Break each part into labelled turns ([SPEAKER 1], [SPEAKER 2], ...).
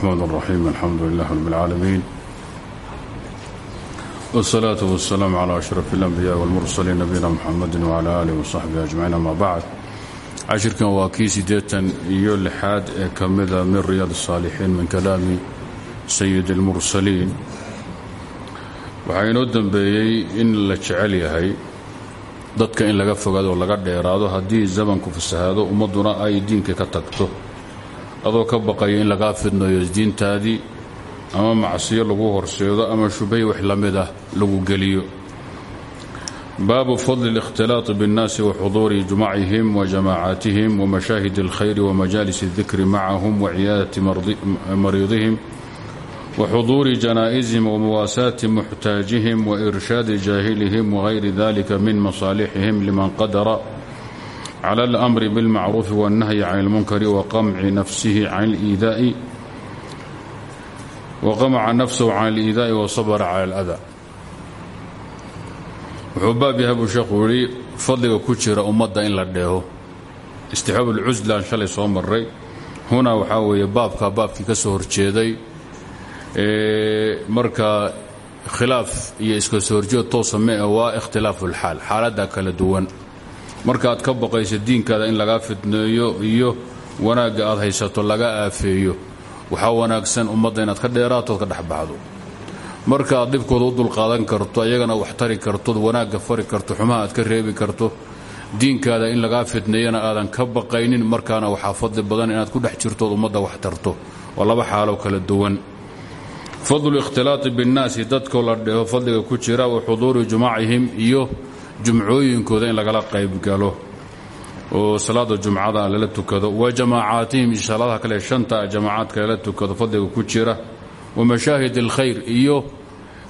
[SPEAKER 1] الرحمن الرحيم الحمد لله رب العالمين والصلاة والسلام على أشرف الأنبياء والمرسلين نبينا محمد وعلى آله وصحبه أجمعين أما بعد cashirkan waa kii siddeetan iyo lixaad ee ka mida min riyaad الsaalixiin min kalaami sayid اlmursaliin waxaa inoo dembeeyey in la jecel yahay dadka in laga fogaado oo laga dheeraado haddii zamanku fasahaado ummadduna ay diinka ka tagto adoo ka baqaya in lagaa fidnayo diintaadii ama macsiyo lagu horseedo ama shubhay wax la mid ah lagu geliyo baabu fadli الاkhtilaaط bالnaasi waxuduuri jumacihim wajamaacaatihim wmashaahid اlkhayr wmajaalis الdikri macahum waciyaadati mariidihim waxuduuri janaa'izihim wamuwaasaati muxtaajihim wairshaadi jaahilihim wغayri dalika min masaalixihim liman qadara clى اlأmri bاlmacruufi wالnahyi can اlmunkari waqamaca nafsahu can اliidaa'i wasabra clى اlأda wuxuu baab yahay buu sheekhu yidhi fadliga ku jira ummadda in la dheeho istixbaab ulcuslaan shalay soo maray hunaa waxaa weeye baabka baabkii ka soo horjeeday marka khilaaf iyo iska soo horjeed toosa mee waa ikhtilaafu ulxaal xaaladda kala duwan marka aad ka baqayso diinkaada in lagaa fidneeyo iyo wanaagga aad haysato laga aafeeyo waxaa wanaagsan ummadda inaad ka dheeraatood ka dhexbaxdo marka aad dhibkooda u dulqaadan karto ayagana wax tari kartood wanaagga fari karto xumaha aad ka reebi karto diinkaada in lagaa fidneeyana aadan ka baqaynin markaana waxaa fadli badan inaad ku dhex jirtood ummadda wax tarto waa laba xaaloo kala duwan. Fadlu ikhtilaati binnaasi dadkoo la dheho fadliga ku jira wa xuduuri jumacihim iyo jumcooyinkooda in lagala qaybgalo oo salaada jumcada lala tukado. Wa jamaacaatihim iyo salaadaha kale shanta jamaacaadka lala tukado fadliga ku jira. Wamashaahid alkhayr iyo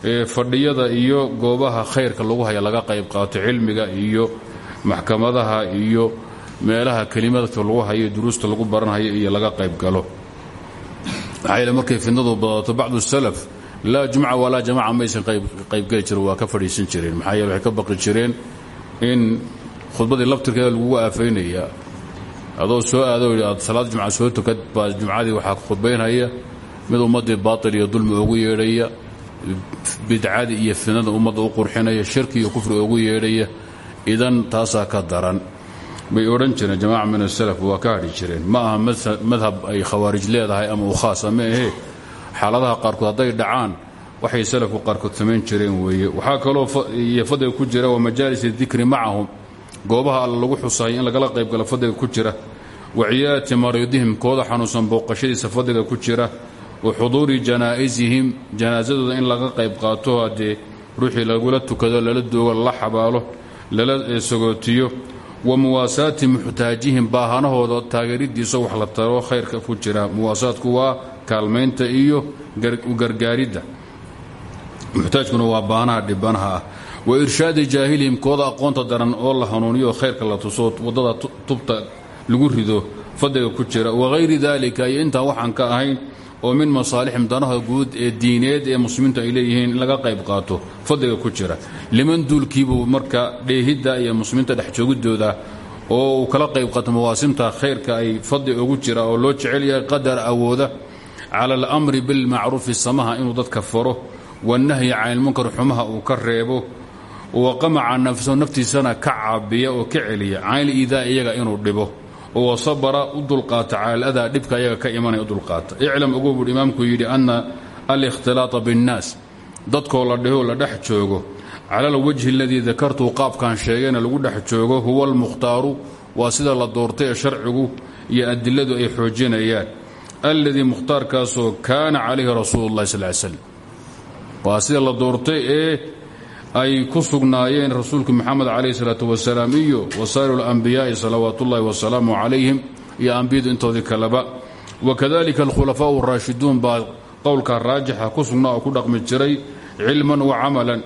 [SPEAKER 1] fadhiyada iyo goobaha khayrka lagu haya laga qayb qaato cilmiga iyo maxkamadaha iyo meelaha kelimadka lagu hayo duruusta lagu baranhayo iyo laga qayb galo. Maxaa markay fidnadu badato bacdu salaf laa jumca walaa jamaca maysan qaybgeli jirin waa ka fadhiisan jireen maxaa yeele waxay ka baqi jireen in khudbadii laftirkeeda lagugu aafaynaya adoo soo aado aad salaad jumca soo tukad baa jumcadii waxaa khudbaynhaya mid ummaddii baatil iyo dulmi ugu yeedhaya bidcadii iyo fidnada ummadda u qurxinaya shirki iyo kufri ugu yeedhaya idan taasaa ka daran. Bay odhan jireen jamaaca min asalaf waa ka hadhi jireen. Ma aha madhab ay khawaarij leedahay ama u khaasa ma ahee xaaladaha qaarkood hadday dhacaan waxay salafku qaarkood samayn jireen weeye. Waxaa kaloo iyo fadliga ku jira wa majaalis dikri macahum. Goobaha alla lagu xusahay in lagala qaybgalo fadliga ku jira. Wa ciyaadati mariidihim kooda xanuunsan booqashadiisa fadliga ku jira. Wa xuduuri janaa'isihim janaasadooda in laga qayb qaato haddee ruuxii lagula tukado lala doogo lala xabaalo lala sagootiyo. Wa muwaasaati muxtaajihim baahanahooda taageeridiisa wax la taro khayrka ku jira. Muwaasaadku waa kaalmaynta iyo gargaaridda. Muxtaajkuna waa baanaha dhibanaha ah. Wa irshaadi jaahilihim kooda aqoonta daran oo la hanuuniyo khayrka la tuso waddada tubta lagu rido fadliga ku jira. Wahayri daalika iyo intaan waxaan ka ahayn oo min masaalixim danaha guud ee diineed ee muslimiintu ay leeyihiin in laga qayb qaato fadliga ku jira. Liman duulkiibuu marka dheehidda iyo muslimiinta dhex joogidooda oo uu kala qayb qaato mawaasimta khayrka ay fadli ugu jira oo loo jecel yahay qadar awooda cala alamri bilmacruufi samaha inuu dadka faro wanahyi can ilmunkar xumaha uu ka reebo waqamaca nafsahu naftiisana ka caabiya oo ka celiya can iliidaa iyaga inuu dhibo oo sabara u dulqaata cala aladaa dhibka ayaga ka imanaya u dulqaata. Iclam ogow buui imaamku yidhi ana alikhtilaaطa biاnnaas dadkoo la dhehoo la dhex joogo. Cala alwajhi aladii dakartuu qaabkan sheegayna lagu dhex joogo huwa almukhtaaru waa sida la doortay ee sharcigu iyo adiladu ay xoojinayaan alladii mukhtaarkaasoo kaana calayhi rasuulu اllahi sal slam waa sida la doortay ee ay ku sugnaayeen rasuulku moxamed calayh salaatu wasalaam iyo wasaa'iru alambiyaai salawaat ullahi wasalaamu calayhim iyo ambiyadu intoodii kaleba. Wakadalika alkhulafaau araashiduun baa qowlka raajixa ku sugnaa oo ku dhaqmi jiray cilman wa camalan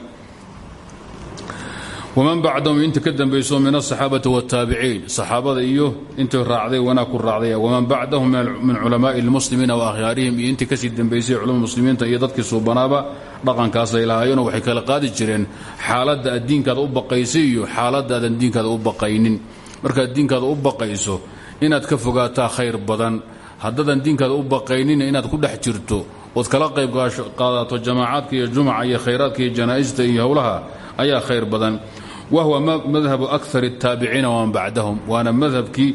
[SPEAKER 1] waman bacdahum inta ka dambayso min asaxaabati wاtaabiciin saxaabada iyo intii raacday wanaag ku raacday. Waman bacdahum min culamaai اlmuslimiina waahyaarihim iyo intii ka sii dambaysay culama muslimiinta iyo dadkii suubanaaba dhaqankaasay lahaayeenoo kala qaadi jireen xaaladda aad diinkaada u baqaysay iyo xaaladda aadan diinkaada u baqaynin. Markaad diinkaada u baqayso inaad ka fogaataa khayr badan. Haddaadan diinkaada u baqaynina inaad ku dhex jirto ood kala qayb qaadato jamaacaadka iyo iyo khayraadka iyo iyo howlaha ayaa khayr badan wahwa madhabu akar الtaabiciina waman bacdahum waana madhabkii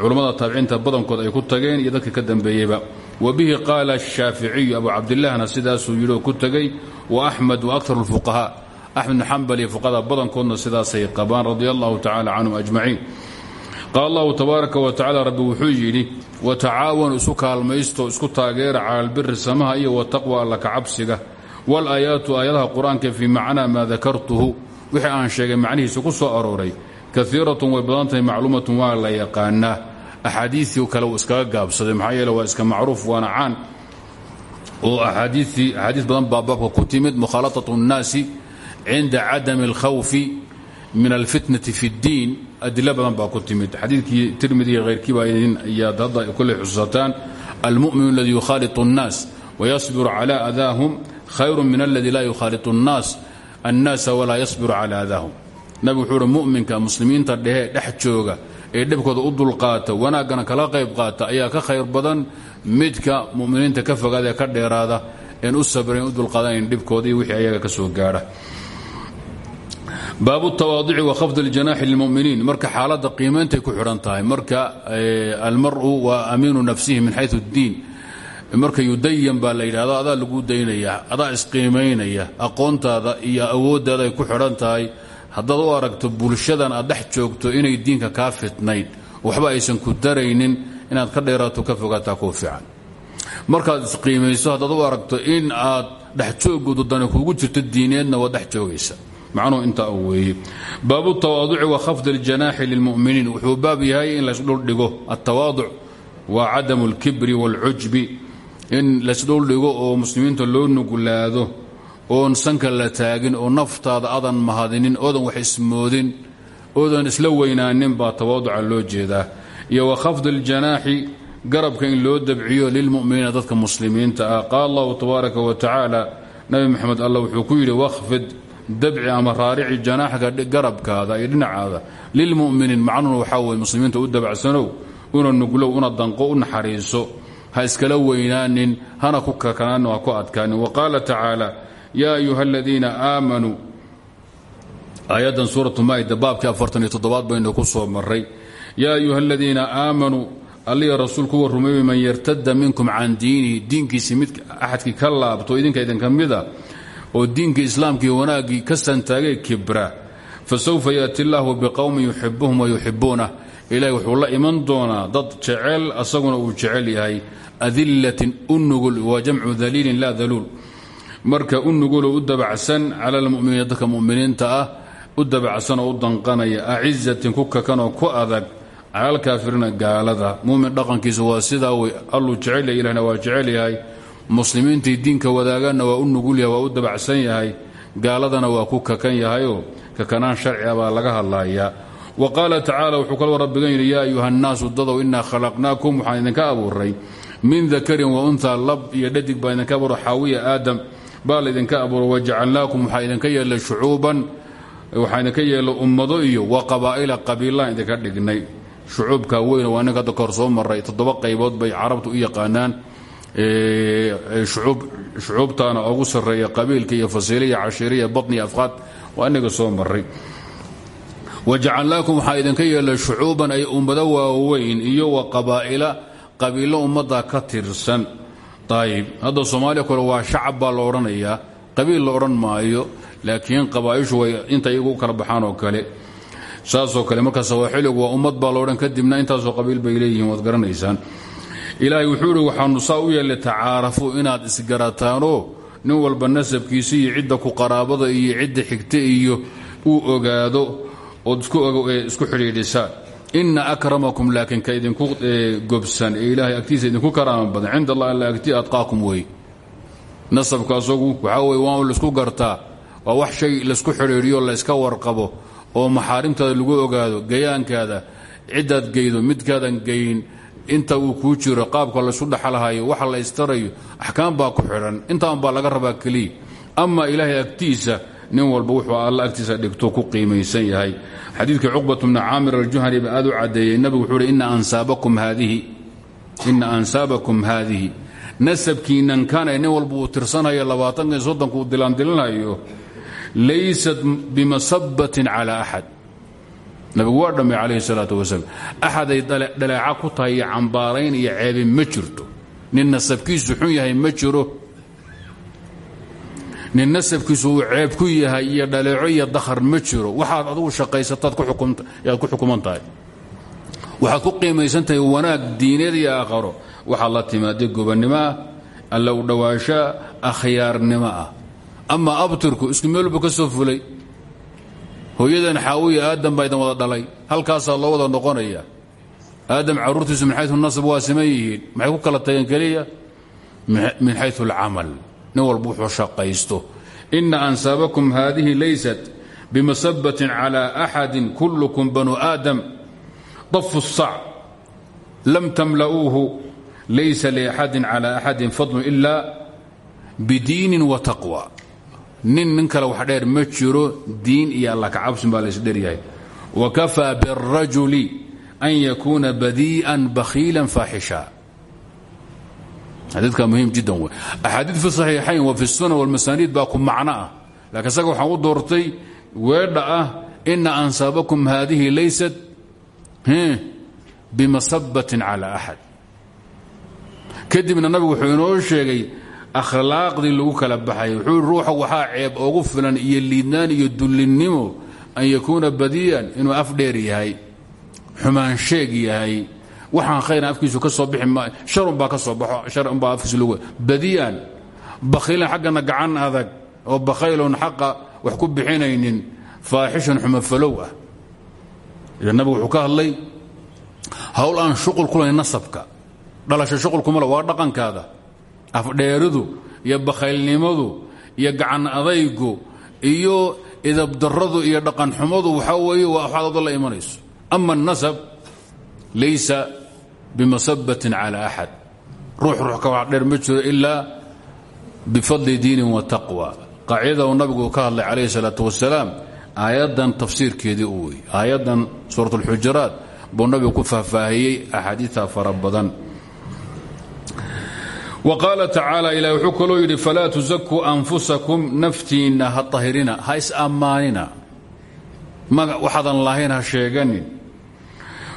[SPEAKER 1] culammada taabiciinta badankood ay ku tageen iyo dadka ka dambeeyeyba wa bihi qaala الshaaficiyu abu cabdilahna sidaasuu yidhi oo ku tegey wa axmed wa akar اlfuqahaa axmed bn xambal iyo fuqahada badankoodna sidaasay qabaan radi allahu tacala canhum ajmaciin qaal allahu tabaaraka wa tacala rabbi wuxuu yidhi watacaawanu isu kaalmaysto isku taageera cala albiri samaha iyo wataqwa alla kacabsiga wal-aayaatu aayadaha qur-aanka fii macnaa maa dakartuhu wixii aan sheegay macnihiisa ku soo arooray kaiiratun way badan tahay macluumatun waa la yaqaanaa axaadiiii kale uu iskaga gaabsaday maxaa yeele waa iska macruuf waana caan oo axaadii badan baa baabka ku timid mukhaalatatu اnnaasi cinda cadami اlkhawfi min alfitnati fi اddiin adilo badan baa ku timid xadiidkii tirmidi hayrkii baa iyaad hadda kulley xusuusataan almu'min اladii yukhaaliط الnaas wayasbiru calى adaahum khayru min aladi laa yukhaaliط الnaas annaasa walaa yasbiru calaa daahum nabigu wuxuu uhi muslimiinta dhehe dhex jooga ee dhibkooda u dulqaata wanaaggana kala qayb qaata ayaa ka khayr badan. Midka muminiinta ka fogaada ee ka dheeraada een u sabrayn u dulqaadanayn dhibkooda iyo wixii ayaga ka soo gaadha. Baabu tawaadici wa khafd اljanaaxi lilmuminiin. Marka xaaladda qiimayntay ku xidhan tahay marka eh, almaru waa amiinu nafsihi min xayu اddiin marka yudayan baa la yidhahdo adaa lagu daynaya adaa isqiimaynaya aqoontaada iyo awooddaada ku xidhan tahay. Haddaad u aragto bulshadan aad dhex joogto inay diinka kaa fitnayd waxba aysan ku daraynin inaad ka dheeraato ka fogaataa kuu fiican. Markaad isqiimayso haddaad u aragto in aad dhex joogoodu dani kuugu jirto diineedna waad dhex joogaysa. Macnuhu intaa u weeye. Baabu tawaaduci wa khafdi aljanaaxi lilmu'miniin. Wuxuu baab yahay in laysdhuldhigo altawaaduc waa cadamu alkibri waalcujbi in laysdhuldhigo oo muslimiinta loo nuglaado oon sanka la taagin oo naftaada adan mahadinin oodan wax ismoodin oodan isla weynaanin baa tawaaduca loo jeedaa. Iyo wa khafdi aljanaaxi garabka in loo dabciyo lilmu'miniina dadka muslimiinta ah. Qaala allahu tabaaraka wa tacaala nabi maxamed alla wuxuu ku yidhi wakhfid dabci ama raarici janaaxka garabkaada iyo dhinacaada. Lilmu'miniin macnuhuna waxaa weye muslimiinta u dabacsanow una nuglow una danqo u naxariiso ha iskala weynaanin hana ku kakanaanin ha ku adkaanin. Wa qaala tacaala yaa ayuha aladiina aamanuu aayaddan suuratu maa'ida baabkii afartan iyo toddobaad baynu ku soo maray yaa ayuha aladiina aamanuu alliya rasuul kuwa rumeeyey man yartada minkum can diinihi diinkiisii mid axadkii ka laabto idinka idinka mida oo diinkii islaamkii wanaaggii ka santaagay kibra fasawfa yaati illaahu biqowmin yuxibuhum wayuxibuunah ilahi wuxuu la iman doonaa dad jecel asaguna uu jecel yahay adillatin u nugul waa jamcu daliilin laa daluul. Marka u nuguloo u dabacsan cala almuminiina dadka muminiinta ah u dabacsan oo danqanaya acizatin ku kakanoo ku adag cala alkaafiriina gaalada. Mumin dhaqankiisa waa sidaa wey alluu jecel yahay ilahna waa jecel yahay. Muslimiintii diinka wadaagana waa u nugul yahay waa u dabacsan yahay. Gaaladana waa ku kakan yahayoo kakanaan sharciga laga hadlayaa wa qaala tacaala wuxuu kaloo rabbigan yidhi yaa ayuha nnaasu dadow innaa khalaqnaakum. Waxaan idinka abuuray min dakarin wa unha lab iyo dhadig baa idinka abuura xaawiya aadam baa laydinka abuura wajacalnaakum waxaa idinka yeelay shucuuban. Waxaa idinka yeelay ummado iyo wa qabaa'ila qabiilaan idinka dhignay. Shucuubka weyn waa ninka hadda kahor soo maray toddoba qaybood bay carabtu u yaqaanaan. Shucuubtaana ugu sarreeya qabiilka iyo fasiiliya cashiiriya inaga soo maray wajacalnaakum waxaa idinka yeelay shucuuban ay ummado waaweyn iyo wa qabaa'ila qabiilo ummadda ka tirsan. Ayib hadda soomaaliya kole waa shacab la odhanayaa qabiil la odhan maayo laakiin qabaaishu way inta iyagu u kala baxaan oo kale. Saasoo kale marka sawaaxiligu waa ummad baa laodhan kadibna intaasoo qabiil bay leeyihiin waad garanaysaan. Ilaahay wuxuu ihi waxaanu saa u yeellay tacaarafu inaad isgarataanoo nin walba nasabkiisa iyo cidda ku qaraabada iyo cidda xigta iyo uu ogaado ood isku xidhiidhisaan ina akramakum laakiin ka idinku gobsan ee ilaahay agtiisa idinku karaama badan. Cinda allah alla agti adqaakum wey nasabka asagu waxaa weye waa la isku gartaa waa wax shay la isku xidhiidhiyo layska warqabo oo maxaarimtaada lagu ogaado gayaankaada ciddaad geydo midkaadan geyn inta uu kuu jiro qaabka laysu dhaxalhayo waxa la istarayo axkaam baa ku xidhan intaan baa laga rabaa keliya. Ama ilaahay agtiisa nin walba wuxuu alla agtiisa dhigto ku qiimaysan yahay. Xadiidkii cuqbat bni caamir aljuhani ba aad u caddeeyey. Nabigu wuxuu uhi ina ansaabakum haadihi. Nasabkiinan kana nin walba uu tirsanayo labaatanka iyo soddonka uu dilaandilinayo laysat bimasabatin cala axad. Nabigu waa dhammay calayhi salaatu wasalaam. Axaday dhaleeca ku tahay iyo cambaarayn iyo ceebin ma jirto. Nin nasabkiisu xun yahay ma jiro nin nasabkiisu uu ceeb ku yahay iyo dhaleeco iyo dakhar ma jiro waxaad adugu shaqaysataad ku xukuman tahay waxaad ku qiimaysan wanaag diineed iyo aakharo. Waxaad la timaadday gobannimo ah alla u dhowaanshaa akhyaarnimo ah. Ama abtirku isku meelbu ka soo fulay. Hooyadan xaawiya aadam baa wada dhalay. Halkaasaa loo wada noqonaya. Aadam carruurtiisu min xayu nasab waa maxay ku kala tageen keliya? Min xayu alcamal nin walba wuxuu shaqaysto. Ina ansaabakum haadihi laysat bimasabatin cala axadin kullukum banu aadam. Dafu sac lam tamla'uuhu laysa liaxadin cala axadin fadlun ila bidiinin wa taqwa. Nin nin kale wax dheer ma jiro diin iyo allah kacabsin baa laysdheryahay wakafaa birajuli an yakuuna badii'an bakhiila faaxisha xadiidka muhiim jiddan wey axaadiid fi saxiixayn wa fi sunan walmasaaniid baa ku macno ah. Laakiin isaga waxaan u doortay weedha ah ina ansaabakum haadihi laysat bimasabatin cala axad kadibna nabigu wuxuu inoo sheegay akhlaaqdii lagu kala baxay. Wuxuu ruuxa waxaa ceeb ogu filan iyo liidnaan iyo dullinnimo an yakuuna badii'an inuu af dheer yahay xumaan sheeg yahay waxaan khayran afkiisu ka soo bixi maayo sharun baa ka soo baxo sharun baa afkiisu lagu badii'an bakhiilan xaggana gacan adag oo bakhayloon xaqa wax ku bixinaynin faaxishan xumafalow ah. Ila nabigu wuxuu ka hadlay hawl aan shuqul ku lahayn nasabka dhalasho shuqul kuma le waa dhaqankaada. Afdheeridu iyo bakhaylnimadu iyo gacan adaygu iyo idabdaradu iyo dhaqanxumadu waxaa weeye waa waxaad la imanayso. Ama الnasab laysa bimasabatin calى axad ruux ruux ka wax dheer ma jiro ilaa bifadli diinin wa taqwa qaacidada uu nabigu ka hadlay calayh الsalaaة wasalaam aayaddan tafsiirkeedii u wey aayaddan suuraة اlxujaraat buu nabigu ku faahfaahiyey axaadiiثa fara badan وqاaل تaعaaلى ilah wuxuu kaloo yidhi falaa تزakuu أنfusaكum naftiinna ha طahirina ha is-ammaanina waxaadan lahayn ha sheeganin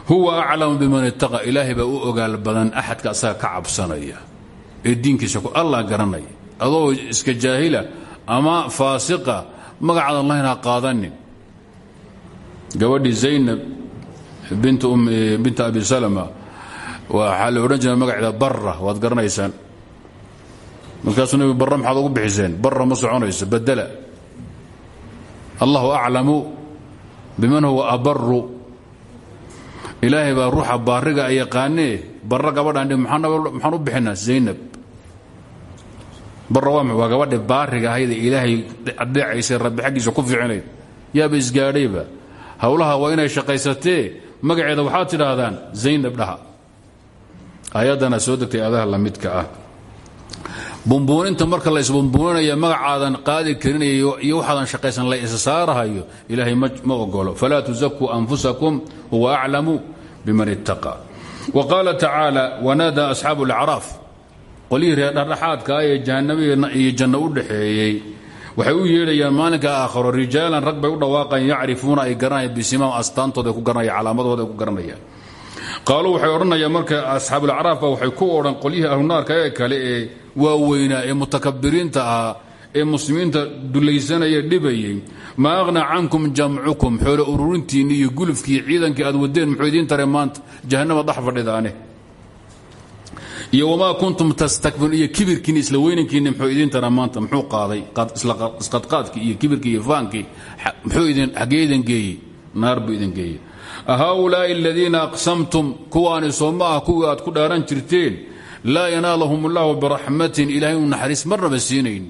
[SPEAKER 1] huwa aclamu biman ittaqa. Ilaahay baa u ogaal badan axadka asaga ka cabsanaya ee diinkiisa ku allah garanaya. Adoo iska jaahila ama faasiqa magacaadan lahayn ha qaadanin. Gabadhii zaynab umm, binta abi salama waxaa la odhan jiray magaceeda barra waad garanaysaan. Markaasuu nabigu barra maxaad ugu bixiseen? Barra ma soconayso badala allahu aclamu biman huwa abaru ilaahay baa ruuxa baariga yaqaanee barra gabadhaan maxaan u bixinaa zaynab barra waa gabadhi baariga ahayde ilaahay adeecaysay rabbi xaggiisa ku ficinayd yaaba isgaadhayba howlaha waa inay shaqaysatee magaceeda waxaad tidhaahdaan zaynab dhaha. Ayaddana soo degtay adaha la midka ah. Bumbuuninta marka la isbumbuuninaya magacaadan qaadi karin iyo waxaadan shaqaysan la isa saarahayo ma ogolo falaa tuzakuu anfusakum huwa aclamu biman ittaqa. Wa qaala tacaala wanaadaa asxaabu alacraaf qolyihii reer dhardhaxaadka ah ee jahannamo iyo janno u dhaxeeyey waxay u yeedhayaan maalinka aakharo rijaalan rag bay u dhawaaqayan yacrifuuna ay garanayaan bisimaam astaantooda ku garanaya calaamadooda ku garanayaan. Qaaluu waxay odhanayaan marka asxaabulacraaf ba waxay ku odhan qolyihii ahlunaarka ee kale ee waaweynaa ee mutakabiriinta ahaa ee muslimiinta dulaysanaya dhibayay ma aqhnaa cankum jamcukum xoolo ururintiinni iyo gulufkii ciidankii aad wadeen muxuu idiin tare maanta jahannama dhex fadhidaane kuntum tastakbiruun iyo kibirkiinni isla weynankiinni muxuu idiin tara maanta muxuu qaaday isqadqaadkii iyo kibirkii iyo faankii muxuu idin xaggee idin geeyey naar buu idin geeyey. Haulaai aladiina aqsamtum kuwaani soo ma ah kuwii aad ku dhaaran jirteen laa yanaalahum ullahu biraxmatin ilahay inu naxariis marnaba siinayn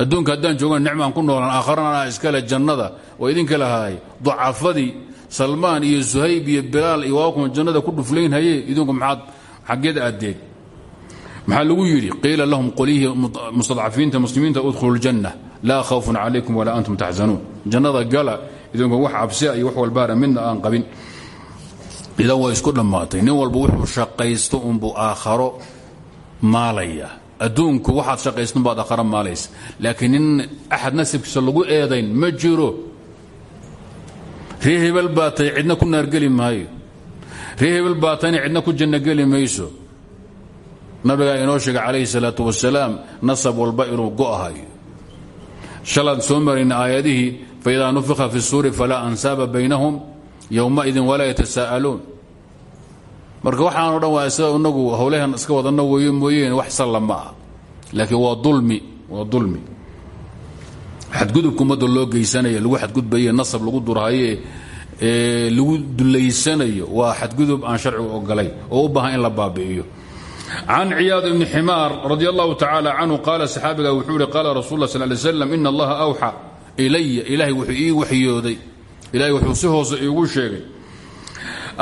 [SPEAKER 1] adduunka haddaan joogan nicmaan ku noolaan aakharana iskale jannada oo idinka lahaay dacafadii salmaan iyo suhayb iyo bilaal iyo waakuma jannada ku dhuflaynhaye idinku maxaad xaggeed aadeen maxaa lagu yidhi? Qiila lahum qolyihii mustadcafiinta muslimiinta udkhulu ljanna laa khawfun calaykum walaa antum taxzanuun. Jannada gala idinku wax cabsia iyo wax walbaana midna aan qabin. Idan isku dhammaatay. Nin walba wuxuu shaqaysto unbuu aakharo maalaya adduunku waxaad shaqaystan baad aakharo maalaysa laakiin nin axad nasibkiisa lagu eedayn ma jiro. Ree hebel baa tay cidna ku naargeli maayo. Ree hebel baa tayna cidna ku jannogeli mayso. Nabigaa inoo sheegay calayhi salaatu wasalaam nasab walba inuu go'ahayo shalaan soo marayna aayadihii faidaa nufika fi suuri falaa ansaaba baynahum yowmaidin walaa yatasaa'aluun marka waxaano dhan waa isaga inagu howlahan iska wadanno weeye mooyeen wax salla ma ah laakiin waa dulmi waa dulmi. Xadgudubka ummadda loo geysanayo lagu xadgudbaye nasab lagu durhaye lagu dulaysanayo waa xadgudub aan sharcigu ogolayn oo u baahan in la baabi'iyo. Can ciyaad ibni ximaar radi allahu tacaala canhu qaala saxaabiga wuxuu ihi qaala rasul la sal lay slam ina allaha awxa ilaya ilaahay wuxuu ii waxyooday. Ilahay wuxuu si hoose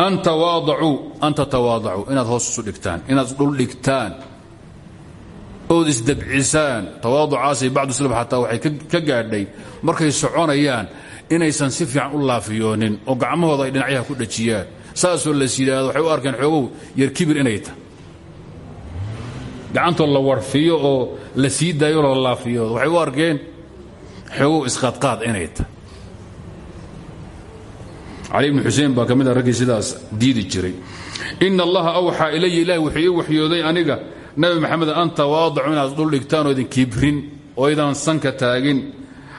[SPEAKER 1] an tawaadacuu an tatawaadacuu inaad hoos isu dhigtaan inaad dhul dhigtaan ood isdabcisaan tawaaducaasay bacdu slaf xataa waxay ka gaadhay markay soconayaan inaysan si fiican u laafiyoonin oo gacmahooda ay dhinacyaha ku dhajiyaan saasoo las yidhaahdo waxay u arkeen xoogow yar kibir inay tahay gacantoo la warfiyo oo la sii la laafiyo waxay u arkeen xoogow isqaadqaad inay tahay cali ibni xuseen baa ka mid a raggii sidaas diidi jiray. Ina allaha awxaa ilaya ilahi wuxuu ii aniga. Nabi maxamed an tawaadacu inaad dhul dhigtaan oo idin kibrin oo idan sanka taagin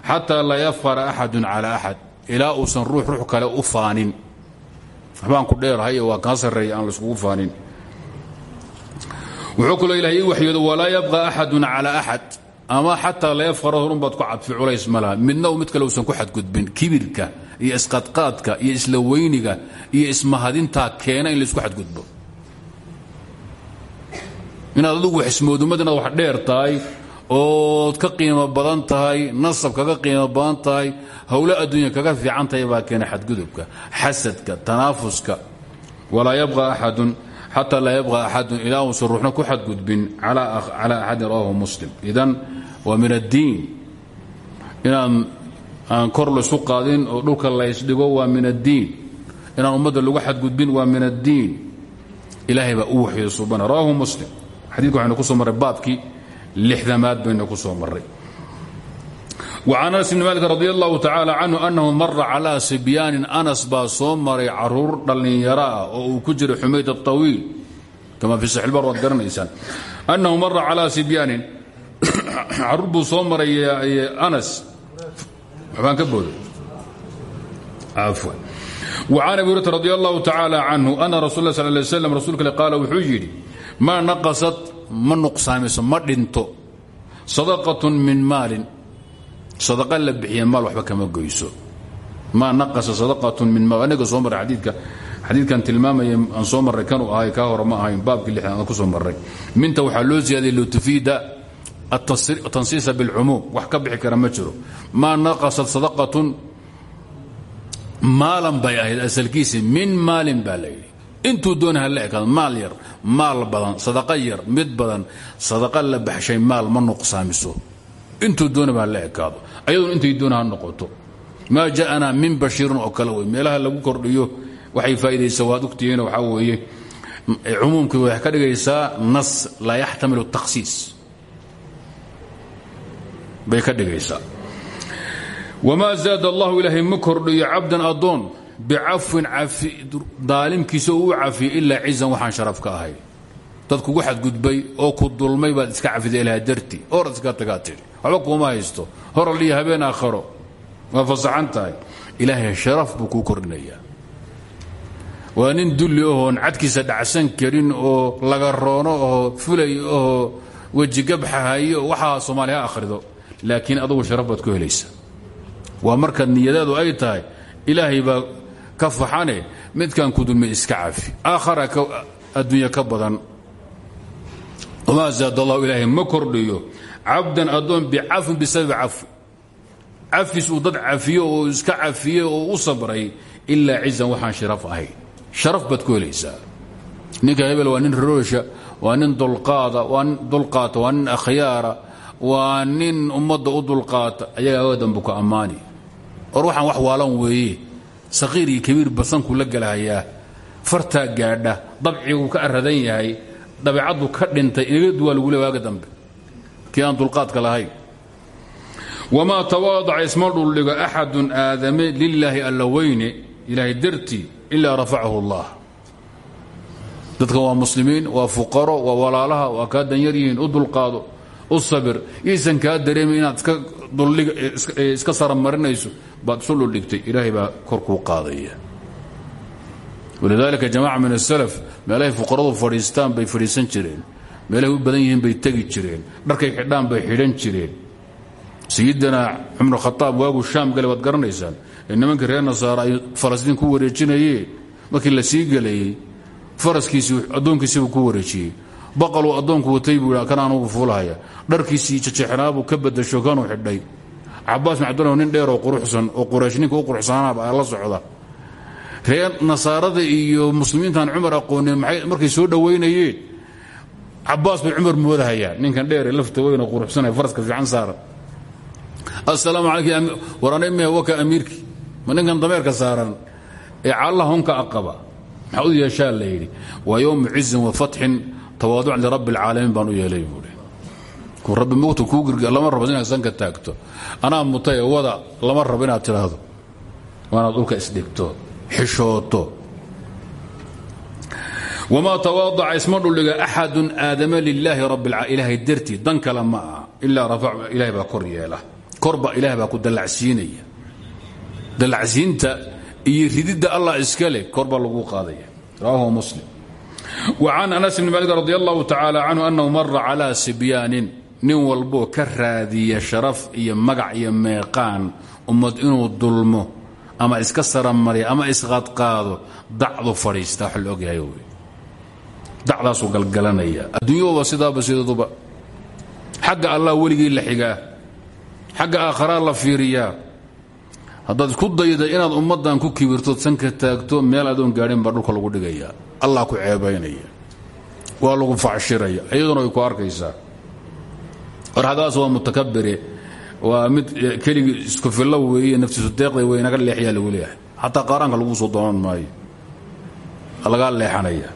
[SPEAKER 1] xataa laa yafqara axadun cala axad ilaa uusan ruux ruux kale u faanin. Waxbaan ku dheerhayo waa kaa aan laiskugu faanin. Wuxuu kaloo ilahay ii waxyooday yabqa axadun cala axad. Ama xataa la yafqara horun ku cadfi culays ma laha. Midna mid kale uusan ku xadgudbin kibirka iyo isqadqaadka iyo isla weyniga iyo ismahadintaa keena in la isku xadgudbo. Inaad adugu xismoodumad inaad wax dheer tahay ood ka qiimo badan tahay nasab kaga qiimo badan tahay howlo adduunya kaga fiican tahay baa keena xadgudubka xasadka tanaafuska. Walaa yabqa axadun xataa laa yabqa axadun ilaa uusan ruuxna ku xadgudbin calaa axadin rawahu muslim. Idan waa min addiin inaan aan kor laysu qaadin oo dhulka laysdhigo waa min addiin. Inaan ummadda lagu xadgudbin waa min addiin. Ilaahay baa u waxyay subana rawahu muslim. Xadidka waxaynu ku soo marray baabkii lixdamaad baynu ku soo marray. وcan anas bn malik radi allahu tacaala annahu mara calaa sibyaanin anas baa soo maray carruur dhallinyaro ah oo uu ku jiro xumayd aطawiil kama fi saxilbar waad garanaysaan. Annahu mara calaa sibyaanin carruur soo maray anas waxbaan ka booday وcan abi hurata radi allahu tacaala canhu ana rasul sal lay slam rasuulka qaala wuxuu yidhi ma nuqsaamiso ma dhinto. Sadaqatun min maalin. Sadaqa la bixiya maal kama goyso. Maa naqasa sadaqatun min maal. Aniga soo marray xadiidka. Xadiidkan tilmaamaya aan soo marray kanuu ahay kaa hore ma ahayn baabkii lixdan aan ku soo minta waxaa loo ziyaaday litufiida atansiisa bilcumuum wax ka bixi kara ma jiro maa naqasat sadaqatun maalan bay ahayd asalkiisii min maalin baa la yidhi intuu doona hala ekaado maal yar maal badan sadaqa yar mid badan sadaqa la baxshay maal ma nuqsaamiso intuu doonaba hala ekaado ayaduna intay doona ha noqoto maa ja'anaa min bashiirin oo kale wey meelaha lagu kordhiyo waxay bay ka dhigaysaa wamaa zaada allahu ilaahay ma kordhiyo cabdan addoon bicafwin daalimkiisa uu u cafiyey ilaa cizan waxaan sharaf ka ahay. Dad kugu xadgudbay oo ku dulmay baad iska cafiday ilaha darti orad iska tagaa tidhi waxba kuuma haysto. Horal iyo habeen aakharo. Waa fasaxan tahay? Ilaahay sharaf buu kuu kordhinayaa. Waa nin dulli ohoon cadkiisa dhacsan karin oo laga roono oo fulay oo wejigabxahayo waxaa soomaali ha akhrido laakiin adugu sharaf baad ku helaysa. Waa markaad niyadaadu ay tahay ilaahay baa ka faxane midkan ku dulmay iska cafi aakhara adduunya ka badan. Wamaa zaad allahu ilaahay ma kordhiyo. Cabdan addoon bicafwin bisababi cafwi cafis uu dad cafiyo oo iska cafiyey oo u sabray ilaa cizan waxaan sharaf ahayn. Sharaf baad ku helaysaa. Ninka hebel waa nin roosha waa nin dulqaada waa nin dulqaata waa nin akhyaara waa nin ummadda u dulqaata ayaga awadan buu ka ammaani. Or wax waalan weeye. Saqiir iyo kabiir basankuu la gelahayaa fartaa gaadha dabciguu ka aradan yahay dabeecaddu ka dhintay inaga duwaa lagu le waaga dambe. Kii aan dulqaadka lahayn. Wamaa tawaadaca isma dhuldhigo axadun aadame lilaahi alla weyne ilaahay dartii ilaa rafacahu allah. Dadkan waa muslimiin waa fuqaro waa walaalaha waa kaa danyar u dulqaado u sabir. Yaysan kaa dareemin inaad iska saramarinayso baad isu dhuldhigtay ilaahay baa kor kuu qaadaya. Walidaalika jamaca min asalaf meelahay fuqaradu fadhiistaan bay fadhiisan jireen. Meelahay u badan yihiin bay tegi jireen. Dharkay xidhaan bay xidhan jireen. Sayidina cumar khaaab waagu shaam gale waad garanaysaan. Ee nimankii reer nasaara ay falastiin ku wareejinayeen markii la sii gelayey faraskiisii addoonkiisiibuu ku wareejiyey baqaluu addoonku watay buu kan anugu fuulahaya. Dharkiisii jajexnaabuu ka badasho kanuu xidhay. Cabaas cabdullah nin dheer oo quruxsan oo quraysh ninka u quruxsanaaba la socda. Reer nasaarada iyo muslimiintaan cumar aqoonin markay soo dhowaynayeen cabaas bay cumar moodahayaan. Ninkan dheere lafta weyn oo quruxsanaya faraska fiican saaran assalaamu calaykum war anime waka amiirkii ma ninkan saaran? Ee callaha hunka aqaba. Maxaa yeeshaa la yidhi waa yowmu wa fatxin tawaaducan lirabbi alcaalamiin baan u yeelay buui rabbi mugta kuu girg lama rabo inaad sanka taagto. Anaa mutaye wada lama rabo inaad tidhaahdo. Waanaad dhulka isdhigto xishooto. Wamaa tawaadaca isma dhuldhiga axadun aadama lilaahi rabbi ilaahay dartii dan kale ma aha. Ilaa rafac ilahay baa kor yeela. Korba ilaah baa ku dallacsiinaya. Dallacsiinta iyo rididda allah iska leh lagu qaadaya. Rawahu muslim wa can anas bni malik radi allahu tacaala canhu annahu mara calaa sibyaanin. Nin walboo ka raadiya sharaf iyo magac iyo meeqaan ummad inuu dulmo ama iska saramariya ama isqaadqaado dacdu fadhiista. Wax la ogyahay wy dacdaasuu galgalanaya adduunyahooba sidaaba sidaduba. Xagga allah weligii la xigaa. Xagga aakharaa la fiiriyaa. Dayda inaad ummaddan ku kibirtood sanka taagto meel adoon gaadhin baa dhulka lagu dhigayaa allah ku ceebaynaya. Waa lagu facshiraya. Iyaduna way ku arkaysaa. Warhadaas waa mutakabire waa mid keligii isku fillo weeye naftiisu deeqday wey naga leexyaa lagu leeyahay xataa qaaraanka laguu soo doonan maayo. Lagaa leexanaya.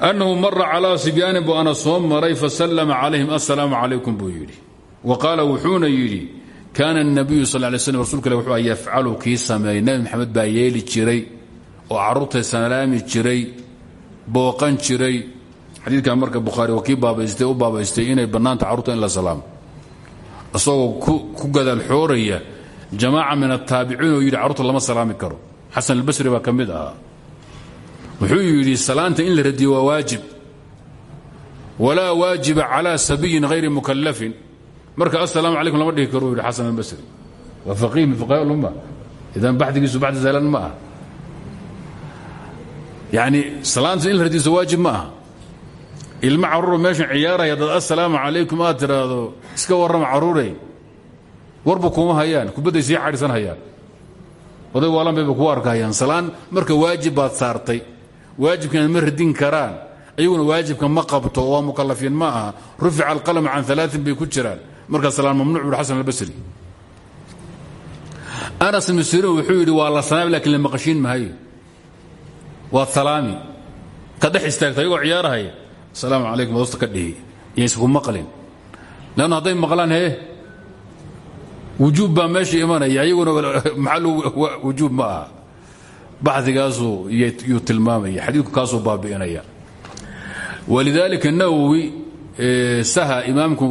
[SPEAKER 1] Annahu mara calaa sibyaanin buu ana soo maray fasallama calayhim assalaamu calaykum buu yidhi. Wa qaala wuxuuna yidhi kaana الnabiyu sal lay slm rsulka ilah wuxuu yafcalu kii sameeyey. Nebi maxamed baa yeeli jiray oo carruurta salaami jiray booqan jiray. Xadiidkan marka bukhaari waa baabaystay u baabaystay inay bannaanta carruurta in la salaamo. Isagoo ku gadaal xooraya jamaaca min ataabiciin oo yidhi carruurta lama salaami karo. Xasan albasri baa ka mid wuxuu yidhi salaanta in la radiyo waa waajib. Walaa waajiba calى sabiyin hayri mukalafin marka assalaamu calaykum lama dhihi karo yidhi xasan albasri. Waa faqiih min fuqaha lumma idan baxdigiisu baxdi sahlan ma yacni salaanta in la radiiso waajib ma aha ilmo carruuro meeshan ciyaaraya dad assalaamu calaykum iska warrama carruurey warba kuma hayaan kubadday sii cadhisan hayaan. Oday waalan bayba kugu arkahayaan salaan marka waajib baad saartay. Waajibkan ma radin karaan. Ayaguna waajibka ma qabto waa mukalafiin ma aha. Rufica alqalm can alaain bay ku jiraan. Marka salaan mamnuuc bui xasan albasri. Anas ibnu sirin wuxuu yidhi waa la salaami laakiin la maqashiin mahayo waa salaami. Ka dhex istaagta ayagoo ciyaarahaya. Asalaamu calaykum hoosta ka dhihi. Yaysku maqlin. Leannu hadday maqlaan hee? Wujuub baa meesha imanaya ayaguna maxal wujuub ma aha. Baxdigaasuu yuu tilmaamaya xadiidku kaasuu baabi'inaya. Walidaalika nawowi saha imaamku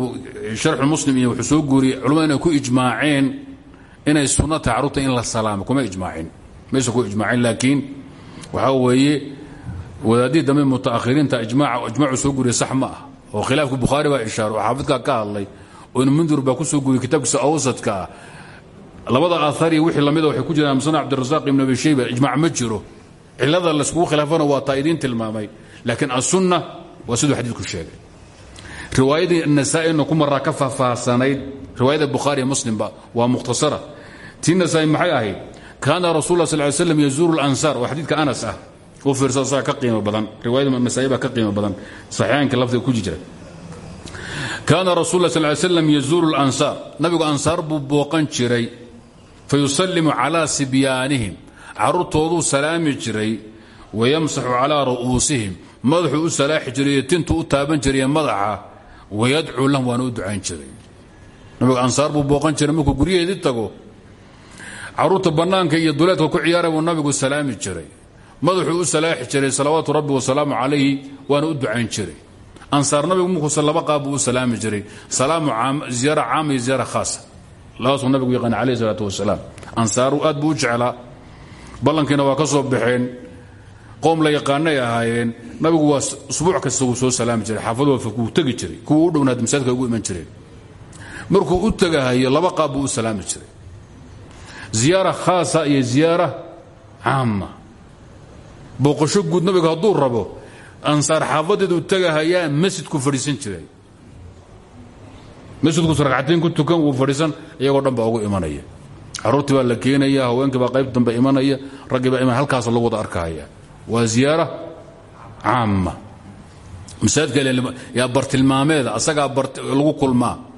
[SPEAKER 1] sharxu muslim iyo wuxuu soo guuriyey culamada inay ku ijmaaceen inay sunna tahay carruurta in la salaamo kuma ijmaacin. Maysa ku ijmaacin laakiin waxaa weeye wadaadihii dambe mutaakhiriinta ijmaacu soo guuriya sax ma ah oo khilaafka bukhaari baa ishaaro oo xaafidkaa ka hadlay oo mundur baa ku soo guuriyey kitaabkiisa awsadka ah labada aahar iyo wixii lamida waxay ku jiraan musana cabdirasaaq ibn abi shayba ijmaac ma jiro. Cilada layskugu khilaafana waa taa idiin tilmaamay laakiin asunna waa siduu xadiidku sheegay. Riwaayadii nasaa'ina ku maraa ka faahfaahsanayd riwaayada bukhaari muslimba waa mukhtasara. Tii nasaai maxay ahayd kaana rasul ly slam yazuuru lansaar waa xadiidka anas ah. U fiirsa asaga ka qiimo badan riwaayada nasaai baa ka qiimo badan saxiixaanka lafdiga ku jira. Kaana rasul ly slam yazuuru lansaar nabigu ansaar buu booqan jiray fayusalimu calaa sibyaanihim carruurtooduu salaami jiray wayamsaxu calaa ru'uusihim madaxuu u salaaxi jiray tintu u taaban jiray madaxa wayadcuu lahum waana u ducayn jiray. Nabigu ansaar buu booqan jiray carruurta bannaanka iyo duleedka ku ciyaara buu nabigu salaami jiray. Madaxuu u salaaxi jiray salawaatu rabbi wasalaamu calayhi waana u ducayn jiray. Ansaar nabigu markuuse laba qaab buu u salaami jiray. Ziyaara caama iyo ziyaara khaasa labadaasuu nabigu yaqaan calayhi salaatu wasalaam. Ansaaru aad buu u jeclaa. Waa ka soo qoom la yaqaanay ahaayeen. Nabigu waa usbuuc kasta wuu soo salaami jiray. Xaafadu wuu tegi jiray. Kuwa u dhownaad masaajidka ugu iman jireen. Markuu u tegahayo laba qaab buu u jiray ziyaara khaasa iyo ziyaara caama. Booqasho guud nabigu hadduu rabo ansaar xaafadeedu tegahayaa masjidku fadhiisan jiray. Masjidkus ragcatiin ku tukan wuu fadhiisan iyagoo dhan baa ugu imanaya. Caruurtii baa la keenaya haweenkii baa qayb dambe imanaya raggii baa iman lagu wada arkahaya waa ziyaara caama. Masaajidka yaa bartilmaameeda asagaa lagu kulmaa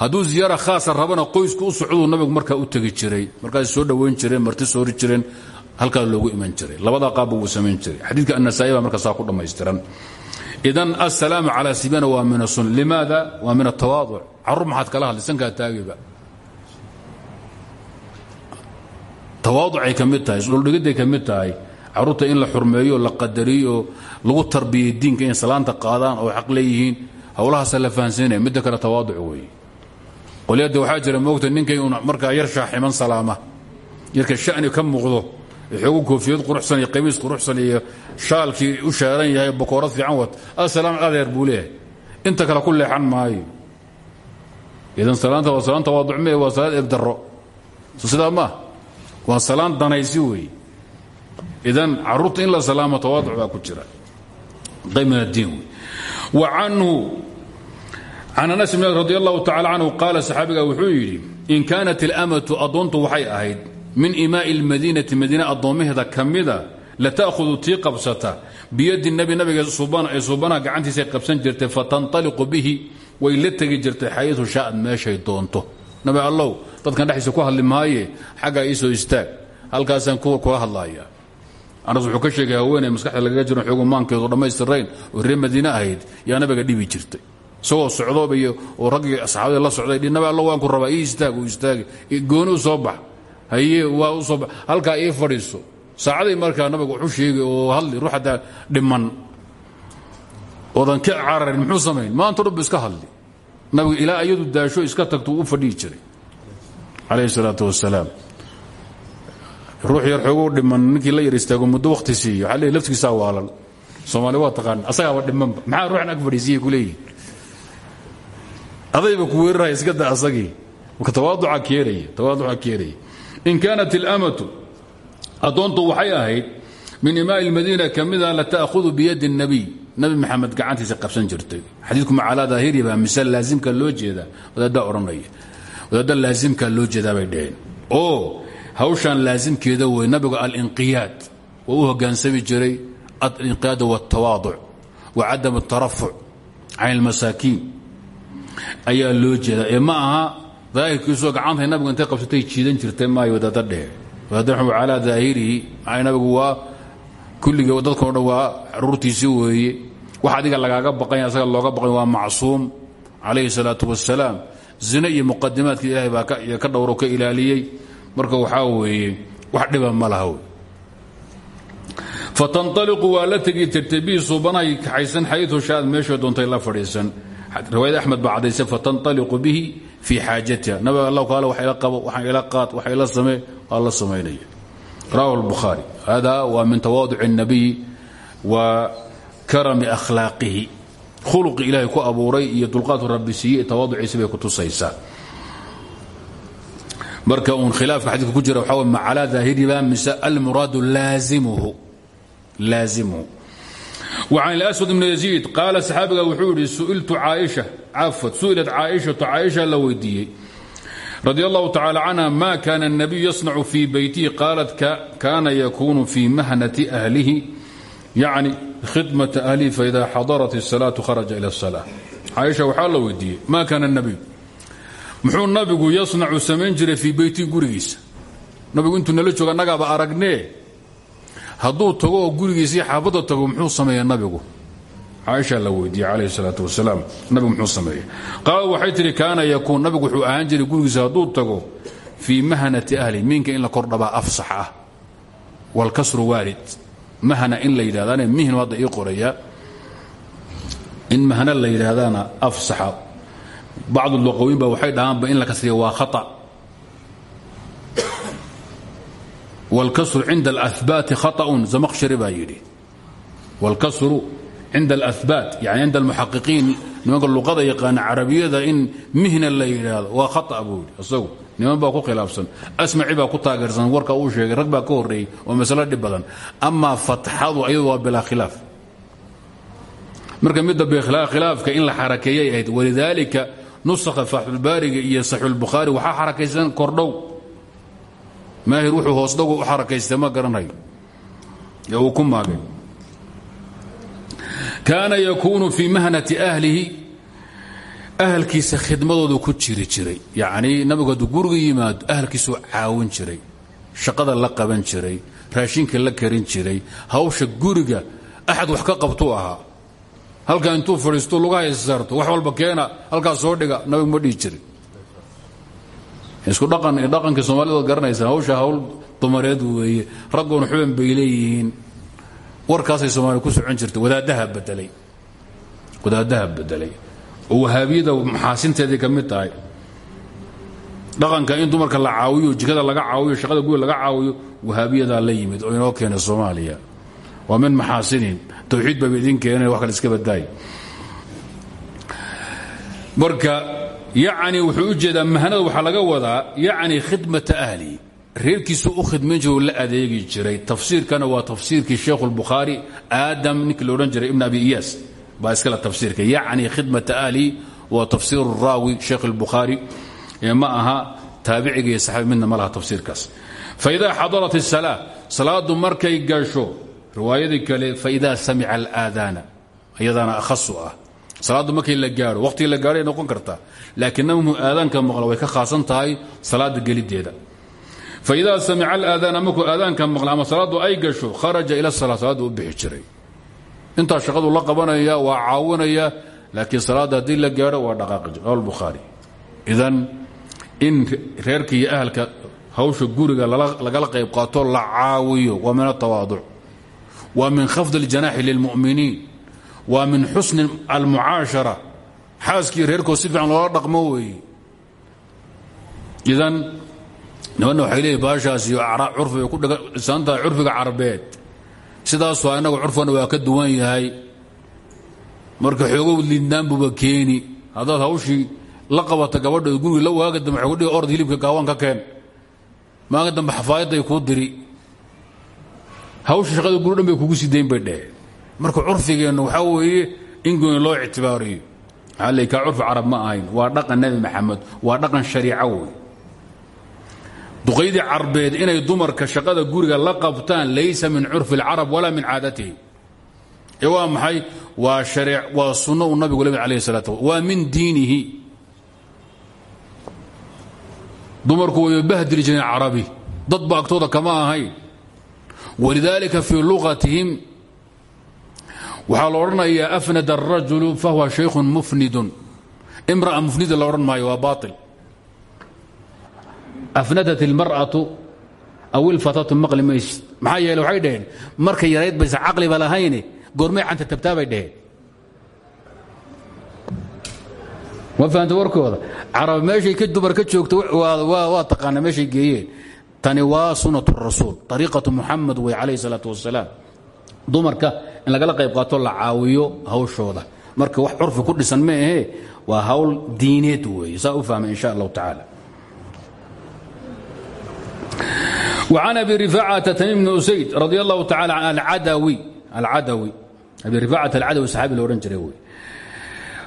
[SPEAKER 1] hadduu ziyaara khaasa rabana qoysku u socduu nabigu markaa u tegi jiray. Markaas soo dhowayn jireen marti soori jireen halkaa loogu iman jiray. Labada qaabba wuu samayn jiray. Xadiidka anasaa'i baa marka saa ku idan assalaamu calaa sibana waa min asun limaada? Waa min atawaaduc carruur maxaad kala hadlay taagiba tawaaducay ka mid tahay isdhuldhigidday ka mid in la xurmeeyo la qadariyo lagu tarbiyey diinka inay salaanta qaadaan oo xaq leeyihiin howlahaasa la fahansiinaya. Midda kale tawaaduc qolyada waxaa jira moogta ninkay un markaa yar shaaximan salaama. Yarka shani ka muuqdo xoogu koofiyad quruxsan iyo qamiis quruxsan iyo shaalkii u shaaran yahay bakoorad fiican wat asalaam adeer buu leeyahay. Inta kale ku leexan maayo. Idan salaanta waa salaan tawaaduc mee waa salaad ebdaro so sidaa maah waa salaan danaysi weeye idan carruurta in la salaamo tawaaduc baa ku jira. Qayb min addiin wey. Wa canhu can anas bn radi allahu tacala canhu qaala saxaabiga wuxuu yidhi in kaanat ilamatu addoontu waxay ahayd min imaa'i lmadiinati madiine addoommaheeda ka mida lata'hudu tii qabsata biyadi nebi nabiga ee suubanaha gacantiisay qabsan jirtay fatanطaliqu bihi way la tegi jirtay xayu shaa'ad meeshay doonto. Nabi allow dadkan dhexdiisa ku hadli maaye xaggaa iisoo istaag halkaasaan kula hadlaya anas wuxuu ka sheegay haweeney maskaxda lagaga jiro xoogu maankeedu dhammaystirayn oo reer madiine ahayd yaa nabiga isagoo socdooba iyo oo raggii asxaabadii la socday dhi nabi allo waan ku rabaa ii istaag uu istaagi gooni u soo bax. Haye waa u soo bax. Halkaa ii fadhiiso. Saacaday markaa nabiga wuxu sheegay oo hadli ruux haddaa dhiman. Oodan ka muxuu samayn? Maanta dhan bu iska hadli. Nabigu ilaa iyadu daasho iska tagto u fadhihi jiray. Calayhi salaatu wasalaam ruux yar xooguu dhiman ninkii la yar muddo wakhti siiyo. Waxaa leey waalan soomaali waa taqaan asagaaba dhimanba. Maxaa ruuxan ag fadhiisiyay ku adayba ku weeraraya iska da asagii marka tawaaduca keenaya tawaaduca keenaya in kaanat ilamatu addoontu waxay ahayd min imaa'i lmadiina ka mida lata'hudu biyadi الnabiy nabi maxamed gacantiisa qabsan jirtay xadiidku macalaa daahiri baa mise laasimka loo jeedaa wadaaddaa odhanaya wadaadda laasimkaa loo jeedaa bay dhaheen oo hawshan laasimkeeda wey nabigu alinqiyaad waa u hogaansami jiray alinqiyaad wاltawaaduc wa cadam الtarafuc can اlmasaakiin ayaa loo jeedaa ee ma aha daahirkiisoo gacantay nabigu intay qabsatay jiidan jirtay maayo wadaadda dhehe wadaadda wuxuu calaa daahirihi maxay nabigu waa kulligii dadkao dhan waa caruurtiisii weeye. Wax adiga lagaaga baqanya asaga looga baqay waa macsuum. Calayhi salaatu wasalaam zine iyo muqadimaadka ilahay baa ka dhowro ka ilaaliyey. Marka waxaa weeye wax dhiba ma laha wey. Fatanaliqu waa la tegi jirtay bii suubanahay meesha doontay la fadhiisan riwaayad axmed baa cadaysa fatanaliqu bihi fii xaajatiha. Nabiga allah kaale wax ila qabo waxaan ila qaad wax ila samee waa la samaynaya rawahu lbukhaari hada waa min tawaaduc الnabiy wa karami akhlaaqihi. Khuluqi ilaahay ku abuuray iyo dulqaadku rabbi siiyey tawaaduciisi bay ku tusaysaa. Marka uun khilaafka xadiidka ku jira waxaa ma calaa daahiriba mise almuraadu laazimuhu? Laazimuhu وعن الأسود بن يزيد قال saxaabiga wuxuu yihi suئiltu caaشha cafad su'ilat caaشhaةu caaشha la weydiiyey رضي الله تعالى عنها ما كان النبي يصنع في بيته قالت كان يكون في مهنة أهله يعني خدمة أهله فإذا حضرت الصلاة خرج إلى الصلاة عائشة waxaa la weydiiyey ما كان النبي muxuu nabigu yصنcu samayn jiray fii beyti gurigiisa nabigu intuu nala jooga annagaaba aragnee hadduu tago oo gurigiisii tago muxuu sameeya nabigu? Caaisha la weydiiyey calayhi salaatu wasalaam. Nabigu muxuu sameeye qaal waxay tidhi kaana yakuun nabigu wuxuu ahaan jiray gurigiisa hadduu tago fii mahanati ahli miinka in la kordhabaa afsax ah waalkasru waalid. Mahana in la yidhahdaane mihinu hadda in mahana la yidhaahdaana afsaxa. Bacdu loqowyin ba waxay dhahaanba in la kasriya waa khata. wاlkasru cinda اlأhbaati khaطأun zamaqshari baa yidhi wاlkasru cinda اlأhbaat yani cinda اlmuxaqiqiin nimanka luqada yaqaana carabiyada in mihna la yidhaahdo waa khaطأ buu yidhi isagu niman baa ku khilaafsan asmaci baa ku taageersan warka uu sheegay rag baa ka horreeyey oo masalo dhib badan amaa fatxadu ayadu waa bilaa khilaaf marka midda khilaafka in la xarakeeyay ahayd walidaalika nusakha faxulbaariga iyo saxuulbukhaari waxaa xarakaysan kordhow maahir wuxuu hoosdhagu u xarakaystay ma garanayo. Ee uu ku maagay. Kaana yakuunu fii mahnati ahlihi ahalkiisa khidmadoodu ku jiri jiray. Yacnii nabigu hadduu guriga yimaado ahalkiisuu caawin jiray shaqada la qaban jiray raashinka la karin jiray hawsha guriga axad wax ka qabtuu ahaa. Halkaa intuu fadhiisto lugaha issaarto wax walba keena halkaas soo dhiga nabigu ma dhihi jirin isku dhaqan dhaqankii soomaalida garanaysaa hawsha hawl dumareed weeye. Raggoona xuban bay leeyihiin. Warkaasay soomaaliya ku socon jirtay. Wadaaddaha bedelay wadaaddaha bedelay wahaabiyada maxaasinteedii ka tahay. Dhaqanka in dumarka la caawiyo jikada laga caawiyo shaqada guriga laga caawiyo wahaabiyadaa la yimid. Oo inoo keenay soomaaliya. Waa min maxaasiniin. Tawxiid wax kale iska badaay marka yacni wuxuu u jeedaa mahanada waxaa laga wadaa yacni khidmata ahli reerkiisuu u khidmayn jiro la adeegi jiray tafsiirkana waa tafsiirkii sheekhu lbukhaari aadam ninkii la odhan jiray ibn abi iyaas baa iskale tafsiirka yacni khidmata ahli waa tafsiir raawi sheekh اlbukhaari ma aha taabiciga iyo saxaabi midna ma laha tafsiirkaas faidaa xadarat الsalaa salaadu markay gasho riwaayadii kale faidaa samica alaadaana iyadaana akhasu ah salaaddu markay la gaadho waqhtigii la gaadhay noqon kartaa. Laakiin nabigu aadaanka maqla way ka khaasan tahay salaada gelideeda. Faidaa samica alaadaana markuu aadaanka maqla ama salaaddu ay gasho kharaja ila salaa salaaddu u bixi jiray. Intaa shaqadu la qabanaya waa caawinaya laakiin salaadda haddii la gaadho waa dhaqaaqi rawa bukhaari idan in reerka iyo ahalka hawsha guriga lagala qayb qaato la caawiyo. Waa min atawaaduc waa min khafd اljanaaxi lilmu'miniin waa min xusni almucaashara xaaskii reerkood si fiican loola dhaqmo weeye idan nimanna waxay leeyihiin baashaas iyo curfi bay ku dhisan tahay curfiga carabeed sidaasoo annaga curfana waa ka duwan yahay. Marka xoogow liidnaanbuba keeni. Haddaad hawshii la qabata gabadha guriga la waaga dambe oog dhig orod hilibka gaawaan ka keen. Maaga dambe xafaayadday kuu diri. Hawsha shaqada guri dhan bay kugu sii dayn bay dheheen marka curfigeenna waxaa weeye in gooni loo ictibaariyo maxaa le kaa curfi carab ma ahayn waa dhaqan nebi maxamed waa dhaqan shariico wey duqaydii carbeed inay dumarka shaqada guriga la qabtaan laysa min curfi اlcarab walaa min caadatihi ee waa maxay waa shariic waa sunno uu nabigu le alayh الsalatu waa min diinihi dumarku way bahdiri jireen carabi dad ba agtooda kama ahayn walidaalika fii lugatihim waxaa la odhanayaa afnad الrajulu fahuwa shaykhu mufnidun imra'a mufnida la odhan maayo waa bail afnadat اlmar'atu aw ilfatatu maqli maysid maxaa yeele waxay dhaheen markay yarayd baysa caqliba lahayne goormay canta tabtaa bay dhaheen ma fahamta warkooda carab meeshay ka dumar ka joogto waa taqaana meeshay geeyeen tani waa sunat rasuul ariiqatu muxamed wey calayh salaatu wasalaam dumarka in lagala qayb qaato la caawiyo hawshooda marka wax curfi ku dhisan ma ahee waa hawl diineed weeye saa u fahmay insha allahu tacaala وعن أبي رفاعة تميم بن أسيد رضي الله تعالى عن العدوي العدوي أبي رفاعة العدوي صحابي الأورنجري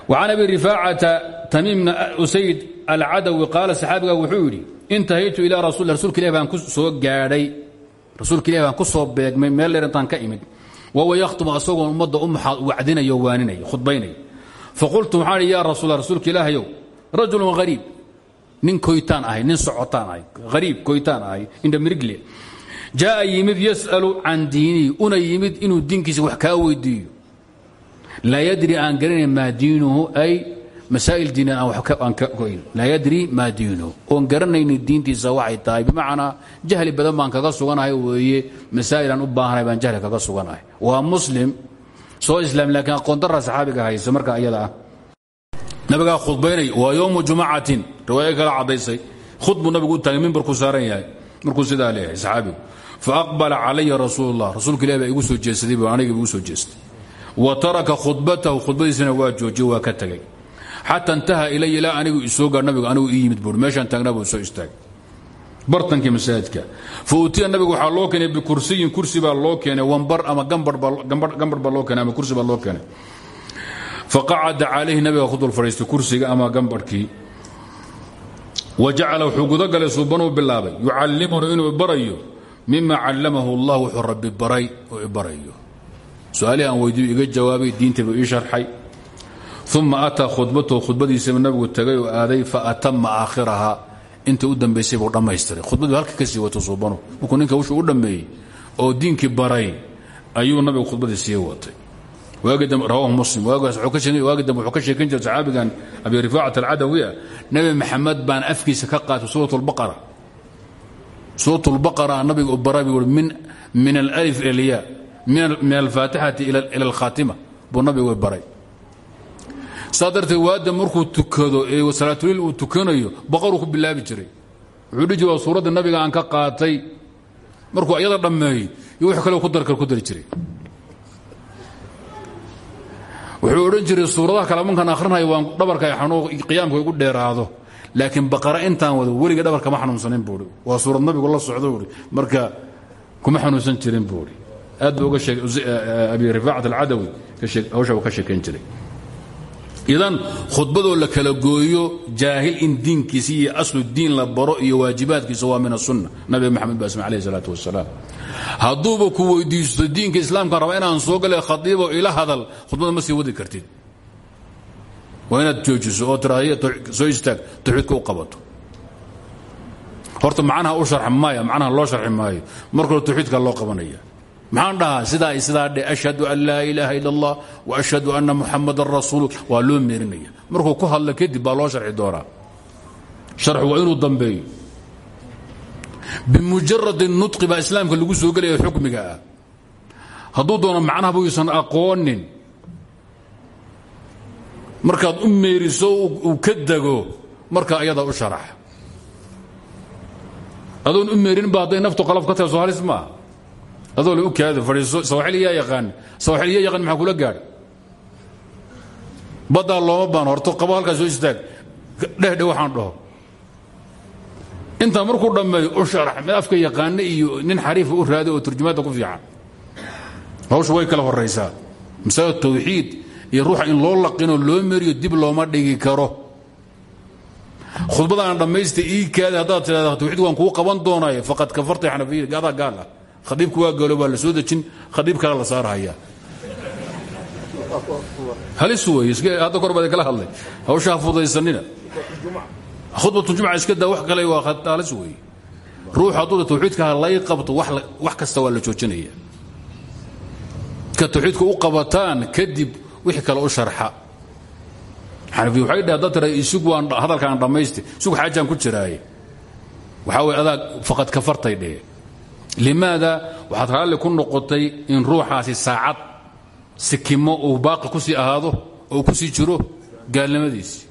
[SPEAKER 1] وعن أبي رفاعة تميم بن أسيد العدوي قال صحابي وحوري انتهيت إلى رسول الله رسول كليه بان كسو غاري رسول كليه بان كسو بيغ ميل لرنتان كايمد wahuwa yakhtubu asagoo ummadda u wacdinayo o waaninaya khudbaynayo faqultu waxaan ihi ya rasuula rasuulka ilaahayow rajulun hariib nin koytaan ahay nin socotaan ahay hariib koytaan ahay indha mirigle jaaa yimid yas'alu can diinii una yimid inuu diinkiisa wax kaa weydiiyo. Laa yadri aan garanayn maa diinuhu ay masaa'il diini aan ka goyn laa yadri maa diinuhu oon garanaynin diintiisa waxay tahay. Bimacnaa jahli badan baan kaga suganahay weeye. Masaa'il aan u baahanahay baan jahli kaga suganahay. Waa muslim soo islaam laakiin aqoondara saxaabiga haysa marka iyada ah. Nabigaa khudbaynay waa yowmu jumacatin riwaayo kala caddaysay. Khud buu nabigu u taagay mimbarku saaran yahay. Markuu sidaa leeyahay saxaabigu. Faaqbala calaya rasuul allah rasuulka ilahi baa igu soo jeedsaday bu aniga igu soo jeestay. Wa xata intaha ilay ilaa anigu isoo gaar nabigu anigu ii yimid buuri meeshaan taagnaa buu soo istaagay. Bartankii masaajidka. Fa utiya nabigu waxaa loo keenay bikursiyin kursi baa loo keenay wambar ama gambar baa loo keenay ama kursi baa loo keenay. Faqacada calayhi nabiga ku dul kursiga ama gambarhkii wa jacala wuxuu gudagalay suubanuu bilaabay. Yucallimuni inuu ibarayo mima callamahu allah rabbi baray oo ibarayo su'aalihii aan iga jawaabay diintaybu ii sharxay uma ataa khudbatahu khudbadiisaba nabigu tagay oo aaday faatama aakhiraha inta u dambaysay buu dhammaystiray khudbaduu halka ka sii wato suubanu markuu ninka wuxuu u dhammeeyey oo diinkii baray ayuu nabigu khudbadii sii watay rawahu muslim waagi dambe wuxuu ka sheekan jiray saxaabigan abi rifaacat alcadawi ah nebi maxamed baan afkiisa ka qaatay suurat lbaqara suurat lbaqara nabiga u bara buu min min alif ila alyaa min alfaatixati ila alkhaatima buu nabigu baray saa waada markuu tukado ee salaatuliil uu tukanayo baqaruu ku bilaabi jiray. Wuxuu dhihi suuradda nabiga aan ka qaatay. Markuu ayada dhammeeyey iyo wix kale ku darkar ku dari jiray. Wuxuu odhan jiray suuradaha kale markaan akhrinaya waan dhabarka xanuuq qiyaamka igu dheeraado. Laakiin baqara intaan wado weliga dhabarka ma xanuunsanin buui waa suurad nabigu la socdo ui marka kuma xanuunsan jirin buui aad uga abi rifaacat alcadawi hawsha uu ka sheekayn jiray idan khudbadoo la kala gooyo jaahil in diinkiisa iyo aslu diin la baro iyo waajibaadkiisa waa min asunna nabiga maxamed ba asma alayh salaatu wasalaam hadduuba ku weydiisto diinka islaamka raba inaan soo gale khadiibo ila hadal khudbada ma sii wadi kartid. Waa inaad joojiso oo tiraahdo soo istaag tawxiidka u qabato. Horta macnaha u maayo macnaha loo sharxi maayo. Tawxiidka loo qabanaya maxaan dhahaa sidaa i sidaa dhe ashhadu an laa ilaaha ila allah wa ashhadu anna muxamadan rasuulu waa loo meerinaya. Markuu ku hadlo kadib baa loo sharxi doonaa. Sharxu waa inuu dambeeyo. Bimujarad nutqi baa islaamka lagu soo gelaya xukmiga ah. Hadduu doono macnaha buyuusan aqoonin. Markaad u meeriso uu ka dego marka ayadaa u sharax adoon u meerinba hadday naftu qalaf ka tahay soo halis maaha adoo la u kaado fadhiiso sawaxil yaa yaqaan sawaxil yaa yaqaan maxaa kula gaadha baddaa looma baan horto qabo soo istaag. Dhehdhe waxaan dhaho. Intaa markuu dhammeeyo u sharax mid afka yaqaana iyo nin xariifa u raada oo turjumaadda ku fiican. Hawsha way kala horaysaa masalada tawxiid iyo ruuxa in loo laqinoo loo meriyo dib looma dhigi karo. Khudbada aan dhammaysta ii kaada haddaad tidhahda tawxiid waan kuu qaban doonaaye. Faqad kafarta xanafiya adaa gaal ah khadiibku waa gaalo waa la soo dejin khadiib kale la saarhaya halis wey hadda kor baad kala hadlay. Hawshaa fudaysanina. Khudbatu jumca iska daa wax kale waa halis wey ruux hadduu tawxiidka lay qabto wax kasta waa la joojinaya. Ka tawxiidka u qabataan kadib wixii kale u sharxa. Xanafiya waxay dhah haddaad tira isug waan hadalkaan dhammaysti isug xaajaan ku jiraaye waxaa weye adaa faqad kafartay dhee limaada waxaad raalli ku noqotay in ruuxaasi saacad sikimo uu baaqi ku sii ahaado oo ku sii jiro gaalnimadiisi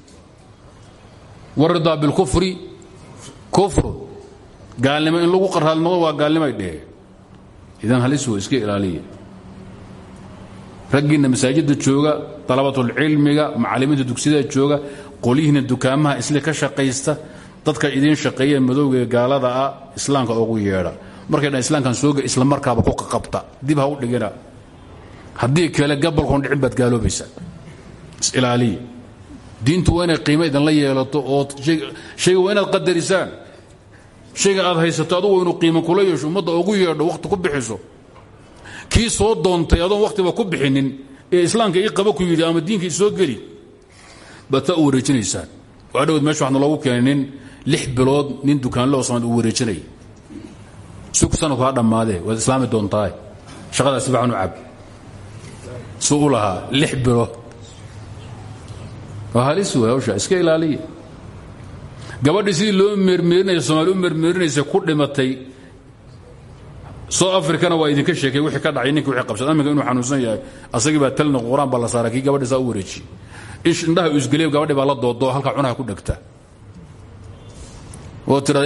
[SPEAKER 1] waridaa bilkufri kufrun gaalnimo in lagu qarhaalmado waa gaalnimay dhehe idan halis wey iska ilaaliya. Raggiinna masaajidda jooga dalabatulcilmiga macallimiinta dugsiyada jooga qolyihiina dukaamaha isle ka shaqaysta dadka idiin shaqeeya madowga gaalada ah islaamka ugu yeedha markay dhan islaamkan sooga isla markaaba ku qaqabta dib ha u dhigina. Haddii kale gabalkoon dhicin baad gaaloobaysaa isilaaliya diintu waa inay qiimo yeelato oo shayga waa inaad qadarisaan. Aad haysato adugu inuu qiimo kula yeesho ummadda ugu yeedho wakhti ku bixiso. Kii soo doontay adoon wakhtiba ku bixinin ee islaamka ii qaba ku yidhi ama diinka isoo geli. Baad taa u wareejinaysaan. Dhowd meesha waxna loogu keenay lix bilood nin dukaanloo samaad uu wareejinaya sug sanadku ha dhammaadee waad islaami doontaay shaqadaas si fiican u cab suu u lahaa lix bilood waa halis wey hawsha iska ilaaliya gabadhii sidii loo meermeerinaya soomaali u meermeerinaysa ku dhimatay south africana waa idinka sheekay wixii ka dhacay ninki wixii qabsad aminka inuu xanuunsan yahay asagii baa talna qur'aan baa la saaray kii gabadhi saa u wareejiyey indhaha u isgeliya gabadhi baa la doodoo halkaa cunaha ku dhegta oo tira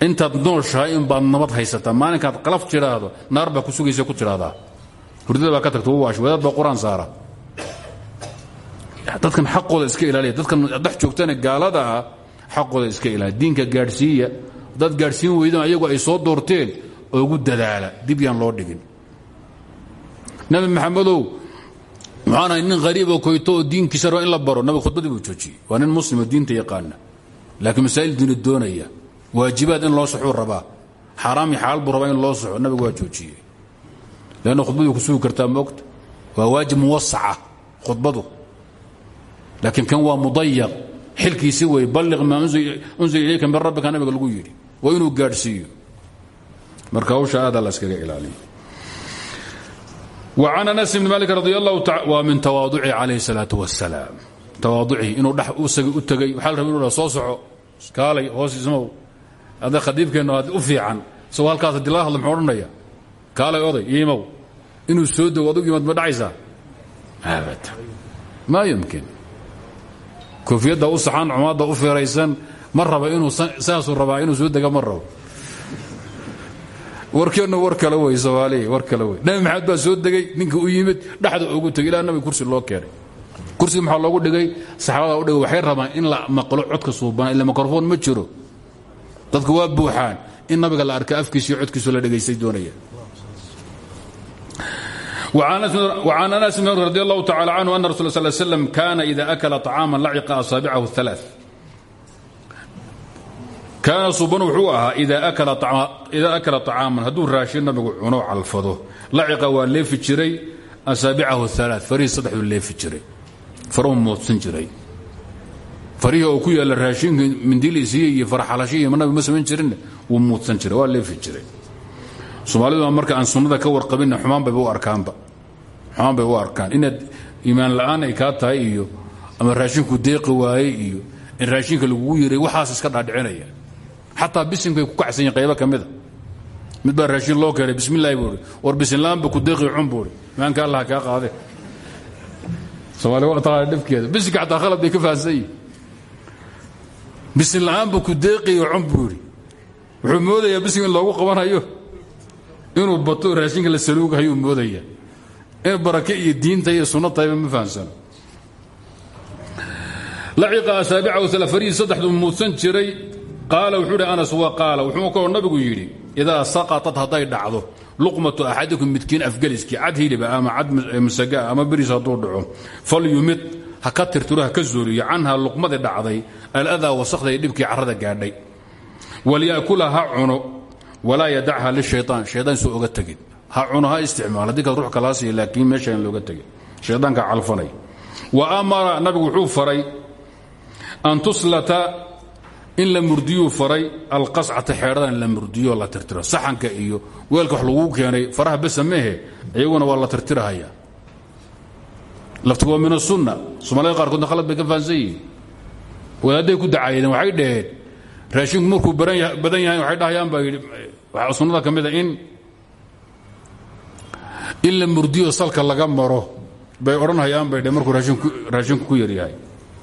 [SPEAKER 1] intaad nooshahay in baad nabad haysataa. Maalinkaad qalaf tidhaahdo naar ku sugaysa ku tidhaahdaa hurdada ka tagta waash wadaad baa qur'aan saara. Dadkan xaqooda iska ilaaliya. Dadkan dhex joogtana gaalada ah xaqooda iska ilaaliya. Diinka gaadhsiiya dad gaadhsiin weydaan ayagu ay soo doorteen ugu dadaala. Dib loo dhigin. Nabi maxamedow muxaan ahay nin hariiboo koyto oo diinkiisa raba in la baro. Nabiga khudbadii buu joojiyey waa nin diinta yaqaana laakiin masaa'il diina doonaya waajibaad in loo soxuu rabaa xaaraam iyo xalaal buu rabaa in loo soxo nabigu waa joojiyey leanna khudbadii ku sugi kartaa moogta waa waajib muwasaca khudbadu laakiin kan waa mudayaq xilkiisi wey balliq maa unzila ilayka min rabbika nabiga lagu yidhi waa inuu gaadhsiiyo marka hawsha aada la iskaga ilaaliyo وعن أنس بن مالك رضي الله تعالى waa min تواaضعه عليه الصلاaة وaسلاaم تواaضعii inuu dh u tegay waxa la raba inu soo soco kaalay hoos ismow ada khadiibkeennu aad u fiican isagoo halkaas haddii laga hadlo muxuu odhanaya kaalay oday iimow. Inuu soo dego adug imaad ma dhacaysaa? Abad ma yumkin. Koofiyadda u saxan cumaadda u feeraysan ma raba inuu saasuu rabaa inuu soo dega ma rabo. Warkeennu war kale wey soomaaliya war kale wey. Nabi maxamed baa soo degay ninka u yimid dhexda ugu tegay ilaa nabiga kursi loo keenay kursiga maxaa loogu dhigay saxaabada u dhigay waxay rabaan in la maqlo codka suubana ila mikrofon ma jiro dadku waa buuxaan in nabiga la arka afkiisa iyo codkiisu la dhegaystay doonaya وعن أنس بن رضي الله تعالى عنه أن رسول الله صلى الله عليه وسلم كان إذا أكل طعاما لعق أصابعه الثلاث kaana suban wuxuu ahaa idaa akala طacaaman hadduu raashin nabigu cuno calfado laciqa waa leefi jiray asaabicahu alaa farihii saddexduu leefi jiray faruhu moodsan jiray. Farihii ku yaalla raashinka mindilisiya iyo farxalashiya ma nabigu ma samayn jirinne wuu jiray waa leefi jiray. Soomaalidu marka aan sunnada ka warqabinna xumaan bayba u arkaanba. Xumaan bay u arkaan. Inaad iimaan la'aan ay kaa tahay iyo ama raashinku deeqi waaye iyo in raashinka lagugu yiray waxaas iska dhaadhicinaya. Xataa bisimkay ku kacsan yihiin qaybo ka mida mid baa raashin loo keenay bismillahi buu i war bisinla'aanba ku deeqi cun maanka allah kaa qaade soomaali waa taqaana dhibkeeda. Bisinka xataa khalad bay ka fahansan yihiin bisin la'aanba ku deeqiyo cun buu idhi wuxuu moodayaa qabanayo. Inuu bato raashinka la saluugahayuu moodaya in barake iyo diinta iyo sunno tahayba ma fahamsano laciqa asaabicahu alafarihi saddexduu muudsan jiray. Qaala wuxuu hi anas wa qaala. Wuxuu kaloo nabigu yidhi idaa saqaطat hadday dhacdo luqmatu axadikum midkiin afgeliskii cad hiliba ama cad masagaa ama beriis hadduu dhaco falyumid ha ka tirtiro ha ka zooriyo canha luqmadii dhacday aladaa wasakda ee dhibkii carrada gaadhay. Walya'kula ha cuno walaa yadacha lishayطaan shayطaan soo oga tegin ha cuno ha isticmaal haddii kaad siiya laakiin meeshaan looga tegin shaydaanka calfanay. Wa amara nabigu wuxuu faray an tuslata in la murdiyuu faray alqascata xeedhadan la murdiyo la tirtiro. Saxanka iyo weelka wax laguu keenay faraha besa iyaguna waa la tirtirahaya. Laftigu waa min asunna soomaalida qaarkoodna khalad bay ka fahansan yihiin. Wadaadday ku dacaayadeen waxay dhaheen raashinku markuu badan yahay waxay dhahayaan baa yidhi sunnada ka mid a in in murdiyo salka laga maro. Bay odhanhayaan bay dheheen markuu raashinku ku yaryahay.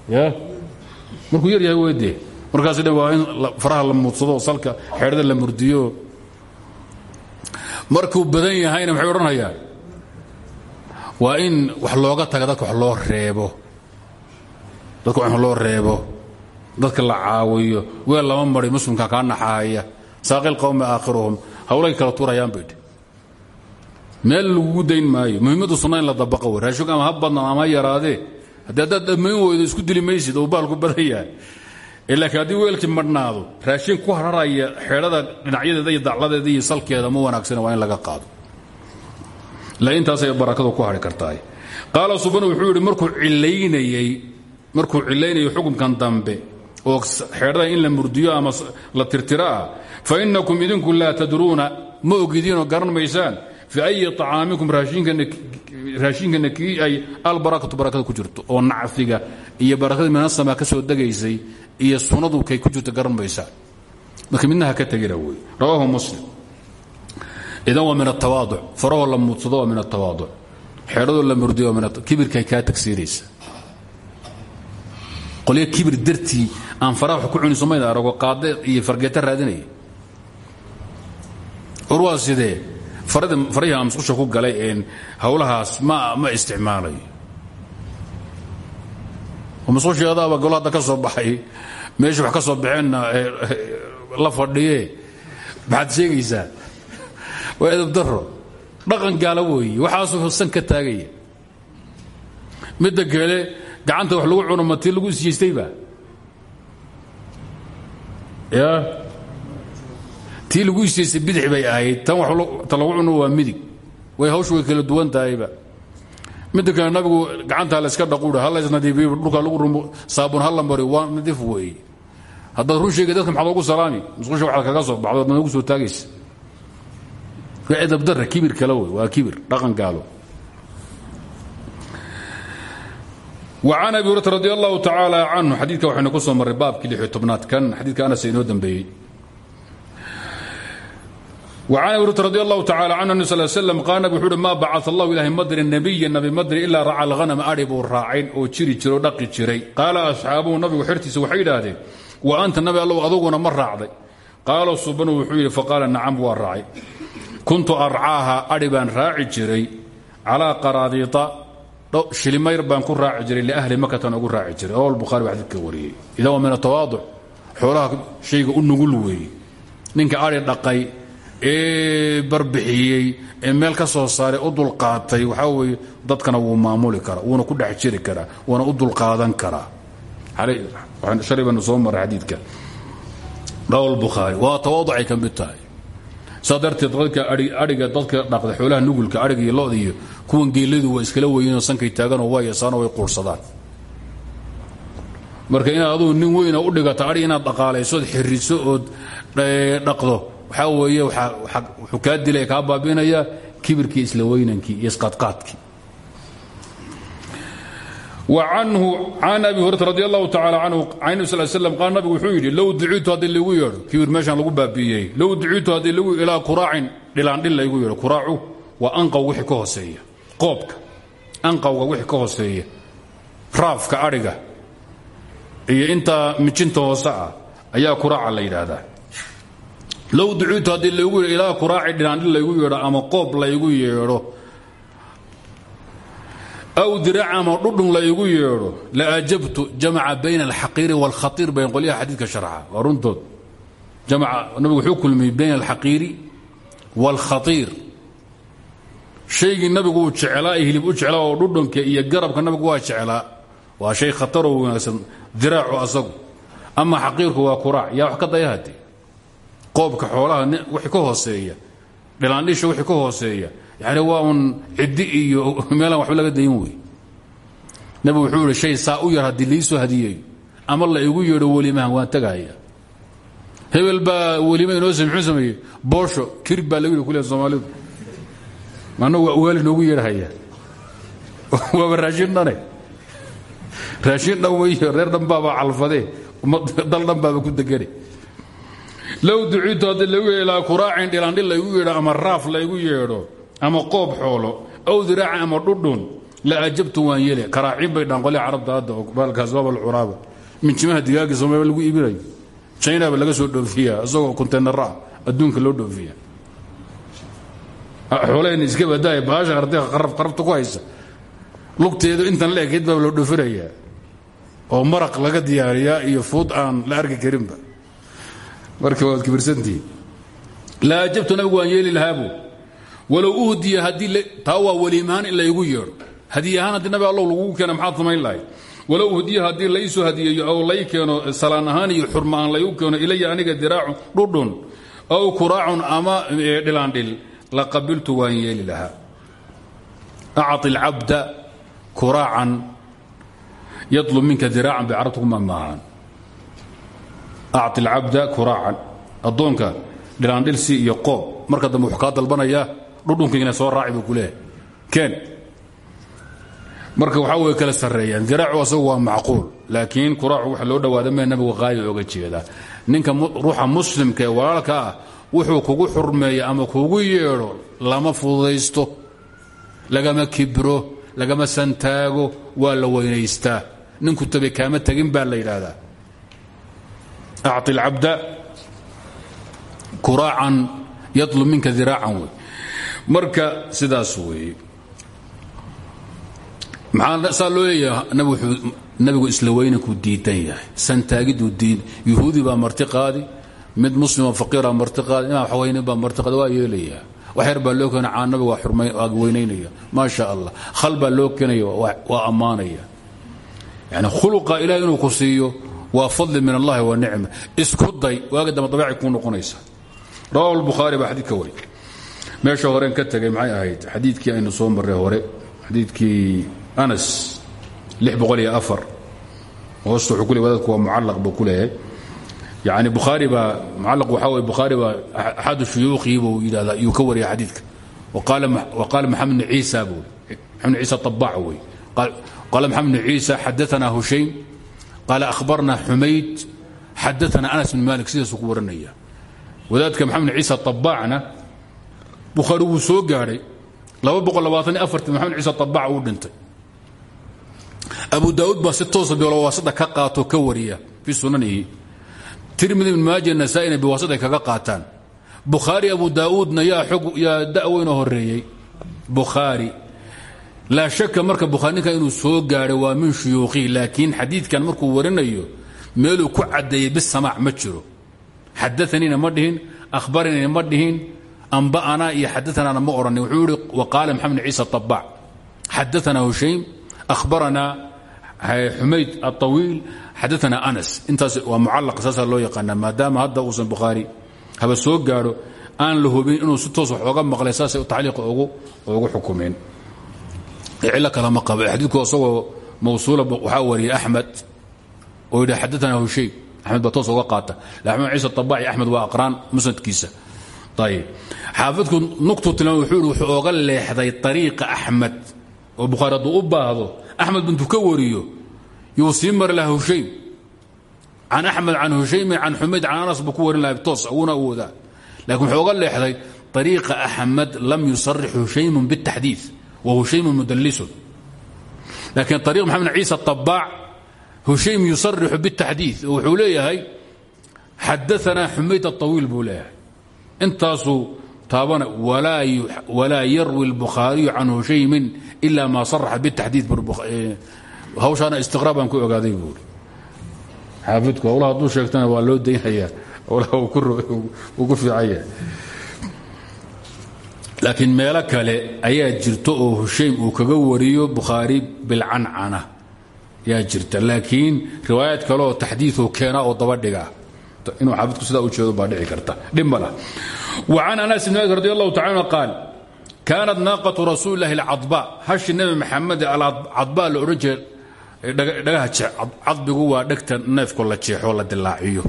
[SPEAKER 1] Ya? Markuu yar yahay weydee markaas dhan waa in faraha la muudsado salka xeedhada la murdiyo? Markuu badan yahayna maxay odhanayaan waa in wax looga taga dadka wax loo reebo. Dadka wax loo reebo. Dadka la caawiyo. Weel lama mari muslimka kaa naxaaya. Saaqil qowmi aakhiruhum. Hawlay kala tuurayaan bay meel lagugu dayn maayo. Muhimmadu sunna in la dabaqo wey raashig ama ama ha yaraadee haddii haddaad isku dili oo baalku badan yahay laakiin haddii weelkii madhnaado raashin ku hararaya xeedhada dhinacyadeeda iyo dacladeeda iyo salkeeda ma wanaagsana waa in laga qaado. La intaasay barakadu ku hari kartahay qaala subanu wuxuu yidhi markuu cilaynayey markuu cilaynayo xukunkan dambe oo xeedhada in la murdiyo ama la tirtiro ah fa inakum idinku laa tadruuna ma ogidiinoo garan maysaan fi ayi acaamikum raashinkana kii ay albarakatu barakada ku jirto oo nacfiga iyo barakada minasama ka soo degaysay iyo sunadu kay ku jirto garan marka midnaha ka tegina wey. Muslim. Idan waa min atawaaduc farahoo la muudsado waa min atawaaduc xeedhadoo la murdiyo waa min kibirkay kaa tagsiinaysa qolyo kibir dartii aan faraha ku cuni somayda arago qaade iyo fargeeta raadinaya. Or waa sidee farihii aan musqusha ku galay een hawlahaas ma ma isticmaalayo musqusheedaaba golo hadda ka soo baxay meesha wax ka soo baxeenna la fadhiye maxaad sheegaysaa? Waa edab dhaqan gaala weeye waxaasuu san ka taagaya. Midda kale gacanta wax lagu cuno ma tii lagu isjeystayba ya tii lagu isjeystay bidix bay ahayd tan ta lagu cuno waa midig way hawshu way kala duwan tahayba midda kale nabigu gacantaa layska dhaquudha ha laysnadiibiyo dhulka lagu rumo saabun ha la mari waa nadiif weeye haddaad run sheegay dadka maxaad ugu salaami musqusha waxaad kaga soo baxdo adna ugu soo taagaysa waa edabdarra kibir kale wey waa kibir dhaqan gaalo وعن أبي هريرة رضي الله تعالى عنه xadiidka waxaynu ku soo marray baabkii lix iyo tobnaad kan xadiidka anas inoo dambeeyey an hurata radi allahu tacala canhu nabi sal slam qaala nabig wuxuu uhi maa bacaث allahu ilaahay madri nabiya nabi madri ilaa raca alhanam adhi buu raacayn oo jiri jiro o dhaqi jiray. Qaala asxaabuhu nabigu xertiisa waxay yidhaahdeen wa anta nabi allow aduguna ma raacday. Qaala subanu wuxuu yidhi faqaala nacam waa raacay. Kuntu arcaaha adhi baan raaci jiray. Calaa qaraadiita shilimayr baan ku raaci jiray liahli makatan ugu raaci jiray. Rawa buhari ba xadidka wariyey. Idaa waa min atawaaduc xoolaha shayga u nugul weeye ninka adhi dhaqay ee barbixiyey ee meel ka soo saaray u dulqaatay waxaa weeye dadkana wuu maamuli karaa wuuna ku dhex jiri karaa wuuna u dulqaadan karaa. Shalay baanu soo maray xadiidka. Rawa bukhaari waa tawaaducay ka mid tahay. Saa darteed dadka dadka dhaqda xoolaha nugulka aiga iyo loda iyo kuwan geeladu waa iskala weynoo sankay taaganoo waa yasaanoo way quursadaan. Marka inaad adugu nin weyna u dhigato ai inaad dhaqaalaysood xiriso ood dhaqdo waxaa weeye wuxuu kaa dilaya kaa baabi'inayaa kibirkii isla weynankii iyo isqadqaadkii wa canhu can abi hurayra radi allahu tacala canhu can nabi sal slam qaal nabigu wuxuu yidhi low duciitu haddii laygu yeedho kibir meeshaan lagu baabi'iyey low duciitu haddii lagu ilaa quraacin dhilaandhil laygu yeedho quraacu waa anqaw wixii ka hooseeya qoobka anqawga wixii ka hooseeya raafka adhiga iyo intaa mijinta hoose ah ayaa quraaca la yidhaahdaa low duciitu haddii laygu yeedho ilaa kuraaci dhilaandhil laygu yeedho ama qoob laygu yeedho. Aw diraac ama dhudhun la igu yeedho laajabtu jamaca bayna alxaqiiri wاlkhaiir bayn qolyaha xadiidka sharxa. Waa runtood. Nabigu wuxuu kulmiyey bayna alxaqiiri wاlkhaiir shaygii nabigu uu jeclaa ee u jeclaa oo dhudhunka iyo garabka nabigu waa jeclaa waa shay khataroo wanaagsan diraacu asagu. Ama xaqiirku waa kuraac yaa wax ka daya hade qoobka xoolaha wixii ka hooseeya. Dhilaandhisha wixii ka hooseeya. Yani waa un ciddi iyo meelaan waxba laga dayin wey nabigu wuxuu yihi shay saa u yar haddii liisoo ama la igu yeedho welimahan waan tegahaya hebel baa welima inoo same muxuu boosho kirib lagu yidhi kuleha soomaalidu. Annagu waa ugaali noogu yeedhahaya. Waaba raashin dhane. Raashin reer dhan baaba calfadee dal dhan baaba ku degane low duciitu haddii lagu yeedho ilaa kuraacin dhilaandhil laygu yeedho ama raaf laygu yeedho ama qoob xoolo aw diraaca ama dhudhun la ajabtu waan yele karaaciin bay dhaan qolya carabta hadda baalkaas baabal curaaba minjimaha digaaga soomaliya lagu iibinayo chinaba laga soo dhoofiyaa isagoo konteynaraa adduunka loo dhoofiya xoolahayna iska badaaya baasha ardayga qarab qarabta ku haysa. Lugteedu intan la ekayd loo dhoofinayaa oo maraq laga diyaariyaa iyo fuud aan la arki karinba marka waad kibirsantihi la ajabtu nabigu waan yeeli lahaabu. Walow uhdiya haddii taa waa weliimahaan in laygu yeedho. Hadiy ahaan haddii nabi allow lagugu keena maxaad samayn lahay walow uhdiya haddii laysoo hadiyeeyo ow lay keeno salaan ahaan iyo xurma aan laygu keeno ilaya aniga diraacun dhudhun ow kuraacun ama dhilaandhil la qabiltu waan yeeli lahaa. Aci alcabda kuraacan yadlub minka diraacan bicarabtu kuma acti alcabda kuraacan addoonka dhilaandhilsi iyo qoob marka dambe wuxuu kaa dalbanayaa dhudhunkiina soo raaci buu ku leeyahay keen marka waxaa way kala sarreeyaan diraacu asagu waa macquul laakiin kuraacu waxa loo dhowaada mee nabigu qaaya oga jeedaa ninka ruuxa muslimka ee walaalka ah wuxuu kugu xurmeeya ama kugu yeedho lama fududaysto lagama kibro lagama santaago waa la weynaystaa ninku tabe kaama tegin baa la yidhaahdaa acti alcabda kuraacan yatlub minka diraacan marka sidaas weeye maxaa saa loo leeyaha nabigu isla weynankuu diidan yahay santaagiduu diid yuhuudi baa marti qaadi mid muslimo faqiira marti qaadi imaam xawaynin baa marti qaadi waa yeelayaa wax yar loo keena caan nabiga waa weynaynaya maa sha allah khal loo keenaya waa ammaanaya yani khuluqa ilahi inuu ku waa fadli min allahi wa nicma isku day waaga dambe dabeecay kuu noqonaysa. Rawahu lbukhaari baa xadiidka wari meesha horeen ka tegay maxay ahayd? Xadiidkii aynu soo marray hore xadiidkii anas hoosta wuxuu ku le wadaadku waa mucallaq buu ku leeyahay. Yani bukhaari baa mucallaq waxaa weye bukhaari baa axadu shuyuukhii buu yidhahdaa iyuu ka wariya xadiidka. Wa qaala maxamed bn ciisa buu maxamed bn ciisa طabaac wey qaala maxamed bn ciisa xadaana hushaym qaala akhbarna xumayd xadaana anas bn malik sidaasuu ku waranaya wadaadka maxamed bn ciisa طabaacna bukhaari wuu soo gaadhay maxamed ciisa طabaac uu dhintay abu daauud baa si toosa biwaasada ka qaato ka wariya fii sunanihi tirmidi ibn maaja nasaa'ina biwaasad ay kaga qaataan bukhaari abu daauudna yaa da'weynoo horeeyey bukhaari laa shaka marka bukhaari ninkan inuu soo gaadhay waa min shuyuukhihi laakiin xadiidkan markuu warinayo meeluu ku caddeeyey bisamaac ma jiro. Xadaaniina ma dhihin ahbaranina ma dhihin amba'anaa iyo xadaanaana ma odhanin wuxuu yihi wa qaala maxamed ciisa طabaac xadaana hushaym ahbaranaa xumayd aطawiil xadaana anas. Intaas waa mucallaq saasaa loo yaqaanaa maadaama hadda uusan bukhaari haba soo gaadho aan la hubin inuu si toos wax cilo kalama qabo. Xadiidku isagoo mawsuula waxaa wariyey axmed oo yidhi xadaana hushay axmed baa toos oga qaata. Laxmed ciisa abaaci axmed waa aqraan musnadkiisa. Ayb xaafidku nuqtu tilma wuxuu wuxuu oga leexday ariiqa axmed. Oo bukhaari hadduu u baahdo axmed bintuu ka wariyo yuu sii mari lahaa hushaym. Can axmed can anas buu ku warin laha toos uuna awoodaa. Wuxuu oga leexday ariiqa axmed lam yusarix hushaymun bاtaxdiid wa hushaymun mudalisun lakiin ariiq maxamed ciisa طabaac hushaym yusarixu bاtaxdiiث oo wuxuu leeyahay xadaanaa xumayd aطawiil buu leeyahay intaasuu taabana walaa yarwi اlbukhaariyu can hushaymin ila ma saraxa bاtaxdiiث hawshaana istiqraa baan ku ogaaday buuri xaafidku hawlaha hadduu sheegtana waa loo daynhayaa hawlaha uu ku fiican yahay laakiin meelo kale ayaa jirta oo hushaym uu kaga wariyo bukhaari bilcancana yaa jirta laakiin riwaayaad kaleoo taxdiiu keena oo dabadhiga. Inuu xaafidku sidaa u jeedo baa karta. Dhibma wa can anas ibn maalik radi allahu qaal kaanat naaqatu rasuuli illahi alcadba hashi nebi maxamed alcadba la odhan jiray dhagaha jeex cadbigu waa dhegta neefko la jeexoo la dilaaciyo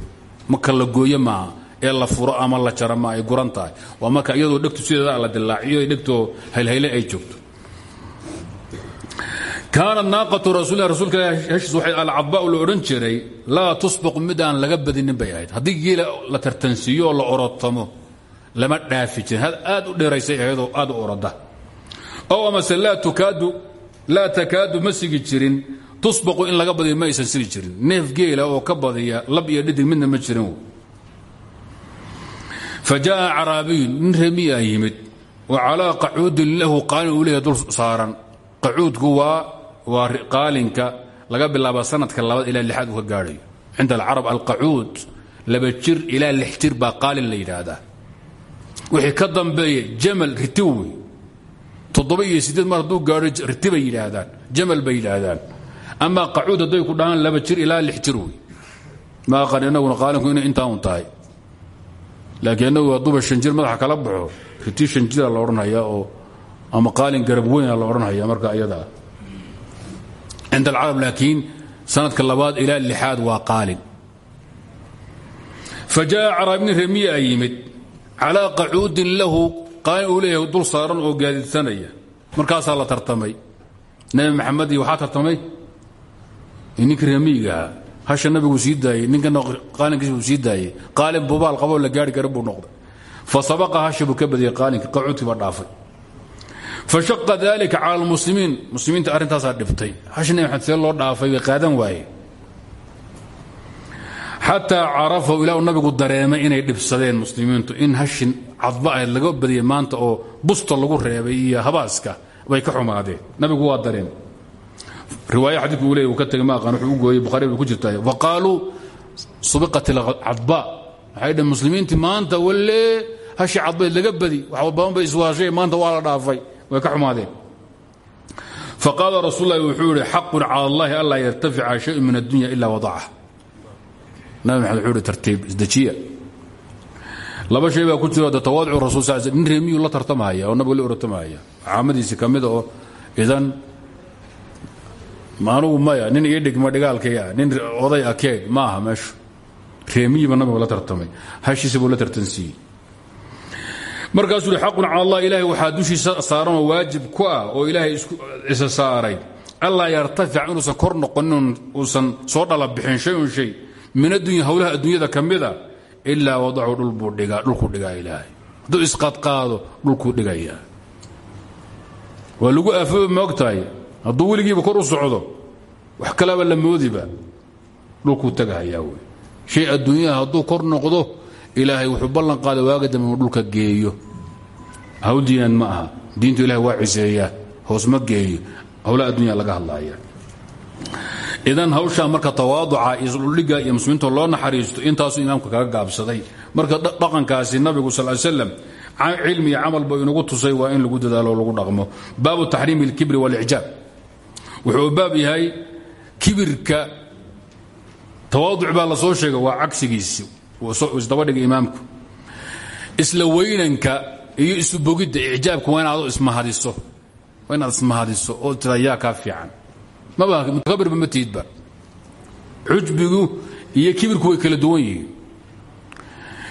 [SPEAKER 1] maka la gooyo maaha ee la furo ama la jara ma ay guran tahay. Waa marka iyadoo dhegtu sideeda la dilaaciyo dhegtoo haylhayle ay joogto. Kaanat naaqatu rasuul rasuulka heshiis waxay alcadbaa la odhan jiray laa tusbaqu mid aan laga badinin bay ahayd. Haddii geela la tartansiiyo oo la orotamo lama dhaafi jirin. Aad u dheeraysay ahaydoo aad u oroda ow amase laa takaadu ma sigi jirin. Tusbaqu in laga badiyo ma aysan siri jirin. Neef geela oo ka badiya lab iyo dhidig midna ma jirin fa jaءa caraabiyun nin remiya yimid wa calaa qacuudin lahu qaalin uu leeyahay dul saaran qacuudku waa waa qaalinka laga bilaaba sanadka labaad ilaa lixaad uu ka gaadhayo cinda alcarab alqacuud laba jir ilaa lix jir baa qaalin la yidhaahdaa wixii ka dambeeya jamal riti wey toddoba iyo sideed mar hadduu gaadho riti bay yidhaahdaan jamal bay yidhaahdaan amaa qacuud hadday ku dhahaan laba jir ilaa lix laakiin inagu hadduuba shan jir madaxa kala baxo riti shan jira la odhanhayaa oo ama qaalin garab weyna la odhanhaya marka iyadaa cinda alcarab laakiin sanadka labaad ilaa lixaad waa qaalin. Fa jaa caraabni remiya yimid calaa qacuudin lahu qaalin dul saaran oo gaadiidsanaya. Markaasaa la tartamay. Nabi maxamed iyo waxaa tartamay? Ninkii remiyigahaa hasha nabigu sii daayey ninkana qaalinkiisa buu sii daayey qaalin bubaal qaboo la gaari kara buu noqday. Fa sabaqa hasha buu ka badiyey baa dhaafay. Fa shaqa dalika cala almuslimiin muslimiinta arrintaasaa dhibtay. Hashi nabi maxamed loo dhaafay qaadan waaye xataa carafahu ilaa uu nabigu dareemay inay dhibsadeen muslimiintu in hashin cadba ahayd laga badiyey maanta oo busta lagu reebay iyo habaaska bay ka xumaadeen. Nabigu waa dareen riwaaya xadiidku uu leey uu ka tegay ma aqaan wuxuu u gooyey bukhari bay ku jirtaa fa qaaluu subiqat alcadba. Waxay dhaheen muslimiintii maanta walle hashi cadbayd laga badi. Wax badan bay iswaashay maanta waa la dhaafay. Way ka xumaadeen. Faqaala rasuul lahi wuxuu yihi xaqun cala allahi anlaa yartafica shayun min addunya ila wadaca nabi wuxuu ihi tartiib isdejiya laba shay baa ku jiro de tawaaducu rasul sal nin la tartamaya oo nabiga la oratamaya caamadiisi ka mida oo idan maanugu maya nin ii dhigma dhigaalkaya nin oday akeeg ma aha meeshu reemiyiba nabiga la tartamay hashiisa buu la tartansiiyey markaasuu hi xaqun cala allah ilaahay waxaa dushiisa saaranoo waajib ku ah oo ilaahay isa saaray allaa yartafic inuusan kor noqonin uusan soo dhala bixin shayun shay. Min addunya howlaha adduunyada ka mida ilaa wadacu dhulbuu dhigaa dhulkuu dhigaa ilaahay hadduu isqaadqaado dhulkuu dhigayaa waa lagu aafooba moogtahay hadduu weligiiba kor u socdo wax kalaba la moodiba dhulkuu tagahayaa wey shay adduunyaha hadduu kor noqdo ilaahay wuxuu ballan qaaday waaga dambe inuu dhulka geeyo haw diinan ma aha diintu ilahay waa ciseeyaa hoos ma geeyo howlaha addunya laga hadlaaya idan hawshaa marka tawaaduca iyo isdhuldhiga iyo muslimiinta loo naxariisto intaasuu imaamka kaga gaabsaday marka dhaqankaasi nabigu sal slam cilmi iyo camalba inugu tusay waa in lagu dadaalo lagu dhaqmo baabu taxriimi اlkibri wاlإcjaab wuxuu baab yahay kibirka tawaaduc baa la soo sheegay waa cagsigiisi isdabadhiga imaamku. Isla weynanka iyo isubogidda icjaabka waa inaad ismahadiso waa inaad ismahadiso oo tira yaa kaa fiican. Mabamutaabirba ma tiidba. Cujbigu iyo kibirku way kala duwan yihiin.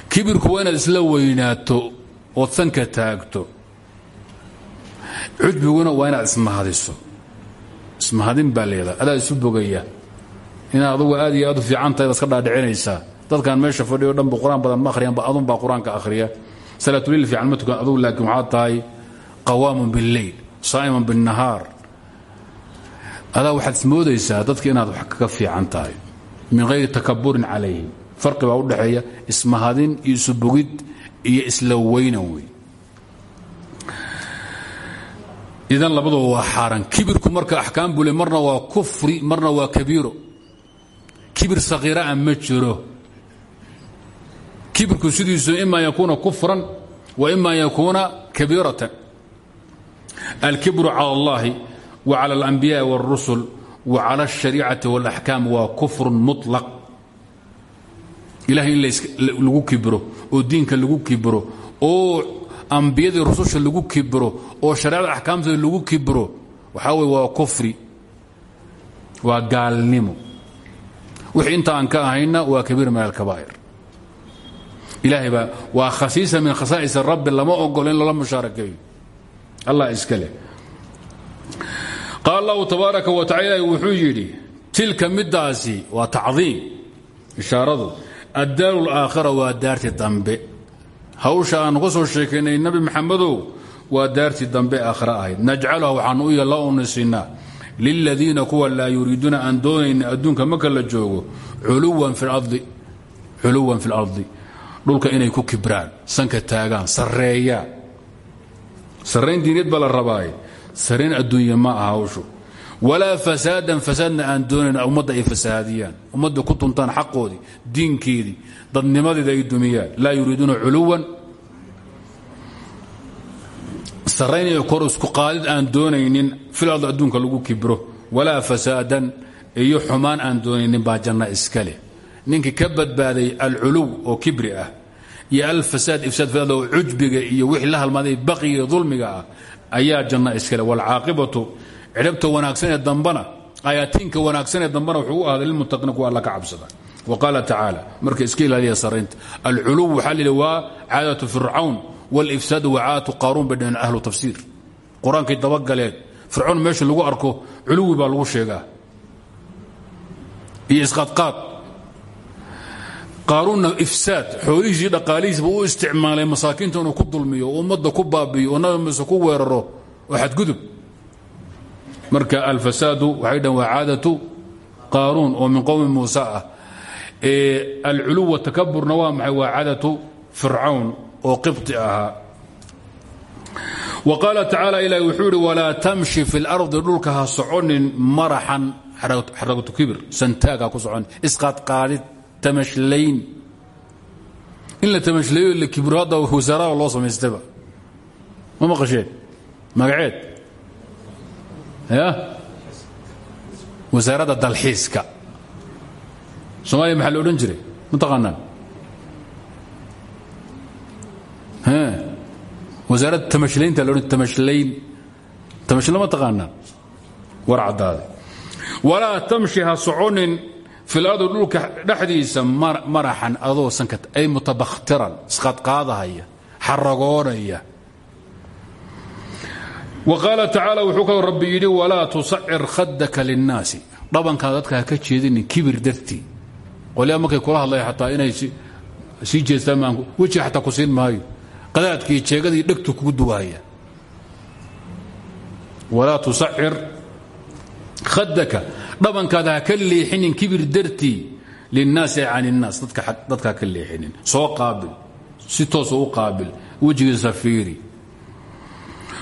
[SPEAKER 1] Kibirku waa inaad isla weynaato ood sanka taagto. Cujbiguna waa inaad ismahadiso ismahadin baa leedaha adaa isu bogaya inaad adugu aad iyo aad u fiican tahay baad iska dhaadhicinaysaa. Dadkan meesha fadhiyo dhanba qur'aan badan ma akhriyan adun baa qur'aanka akhriya. Salaatuliil fiican ma tukan adugu laakiin waxaad tahay qawaamun billeyl saa'iman binnahaar. Adaa waxaad ismoodaysaa dadka inaad wax kaga fiican tahay min hayri takaburin calayhim farqi baa u dhexeeya ismahadin iyo isubogid iyo isla weynan wey idan labaduba waa xaaran kibirku marka axkaam bule marna waa kufri marna waa kabiiro kibir sakiiraa ma jiro kibirku sidiisu ima an yakuuna kufran wa ima an yakuuna kabiiratan alkibru cala اllahi وعlى الأنبياء والرسل وعlى الشhريcaة والأحكام waa كفr مطلق ilahay in lagu kibro oo diinka lagu kibro oo ambiyadii rususha lagu kibiro oo shareecada axkaamtooda lagu kibiro waxaa wey waa kufri waa gaalnimo. Wixii inta aan ka ahayna waa kabiir min alkabaa'ir. Ilaahay baa waa khasiisa min khasaa'is rabbi lama ogolo in loola allah iska leh. Qaal tabaaraka wa tacaala wuxuu yidhi tilka middaasi waa tacdiim ishaaradu addaaru alaakhira waa daarti dambe hawsha aanu ka soo sheekaynay nebi maxamedow waa daartii dambe aakhira ahayd. Najcaluha waxaanu u yalla unisinnaa liladiina kuwa laa yuriiduuna aan doonayna adduunka marka la joogo culuwan fi اlardi dhulka inay ku kibraan sanka taagaan sarreeyaan sarrayn diineed baa la rabaaye sarrayn adduunya ma aha hawshu walaa fasaadan fasaadna aan doonayn ummadda ay fasahaadiyaan ummadda ku tuntaan xaqoodii diinkeedii dadnimadeeda ay dumiyaan. Laa yuriiduuna culuwan. Sarrayn iyo kor isku qaadid aan doonaynin fil ard adduunka lagu kibro. Walaa fasaadan iyo xumaan aan doonaynin baa janna iska leh. Ninkii ka badbaaday alculuw oo kibri ah iyo alfasaad ifsaad fil ard oo cujbiga iyo wixii cidhabta wanaagsan ee dambana ayaatiinka wanaagsan ee dambana wuxuu u ahday lilmuttaqiina kuwa alla ka cabsada. Waqaala tacaala marka iska ilaaliya saraynta alculuw waxaa la yidhi waa caadatu fircawn wاlifsaad wa caadatu qaaruun bay dhaheen ahlu tafsiir. Qur'aankay dabagaleen fircoon meesha lagu arko culuwi baa lagu sheegaa. Iyo isqaadqaad qaaruunna ifsaad xoolihiisii dhaqaalihiisba u isticmaalay masaakiinta inuu ku dulmiyo ummadda ku baabiyo oo nabi muuse ku weeraro oo xadgudub marka alfasaadu waxay dhahen waa caadatu qaaruun oo min qowmi muuse ah. Alculuw takaburna waa maxay? Waa caadatu fircawn oo qibti ahaa. Wa qaala tacaala ilahi wuxuu idhi walaa tamshi fi اlardi dhulka ha soconin maraxan. Xaragtu kibir santaag ku socon. Isqaadqaadid tamashlayn in la tamashlayo la kibro hadda wasaarada loo ma maqasheen magaceed wasaaradda dalxiiska. Soomaaliya maxaa la odhan jiray? Ma taqaanaan? Wasaaradda tamashlaynta la tamashlayn tamashlayn ma taqaanaan. War caddaaday walaa tamshi ha soconin filardi dhulka dhexdiisa maraxan adoo sanka ay mutabakhtiran isqadqaadahaya xaragoonaya qaala tacaala wuxuu kaloo rabbi yidhi walaa tusacir khadaka linnaasi dhabankaa dadka ha ka jeedinin kibir dartii qolyaa markay kula hadlaya xataa inay sii jeestaan maan wejiga xataa ku siin maayo qadaadkii jeegadii dhegtu kugu duwaaya walaa tusacir khadaka dhabankaada ha ka leexinin kibir dartii linnaasi can innaas dadka ha ka leexinin soo qaabil si toosa u qaabil wejigiisa fiiri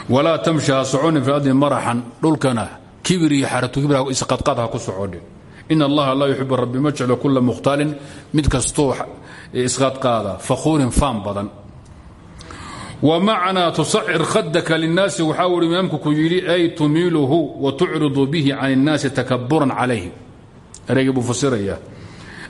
[SPEAKER 1] walaa tamshi ha soconin fi ardi maraxan dhulkana kibir iyo xaratu kibir isqadqaad ha ku soconin in allaha laa yuxibu rabbi ma jeclo kula mukhtaalin mid kastoo isqadqaada fakhuurin faan badan. Wmacnaa tusacir khadaka linnaasi waxaa ui imaamku ku yidhi ay tumiiluhu wa tucridu bihi can innaasi takaburan calayhi. Ereygii buu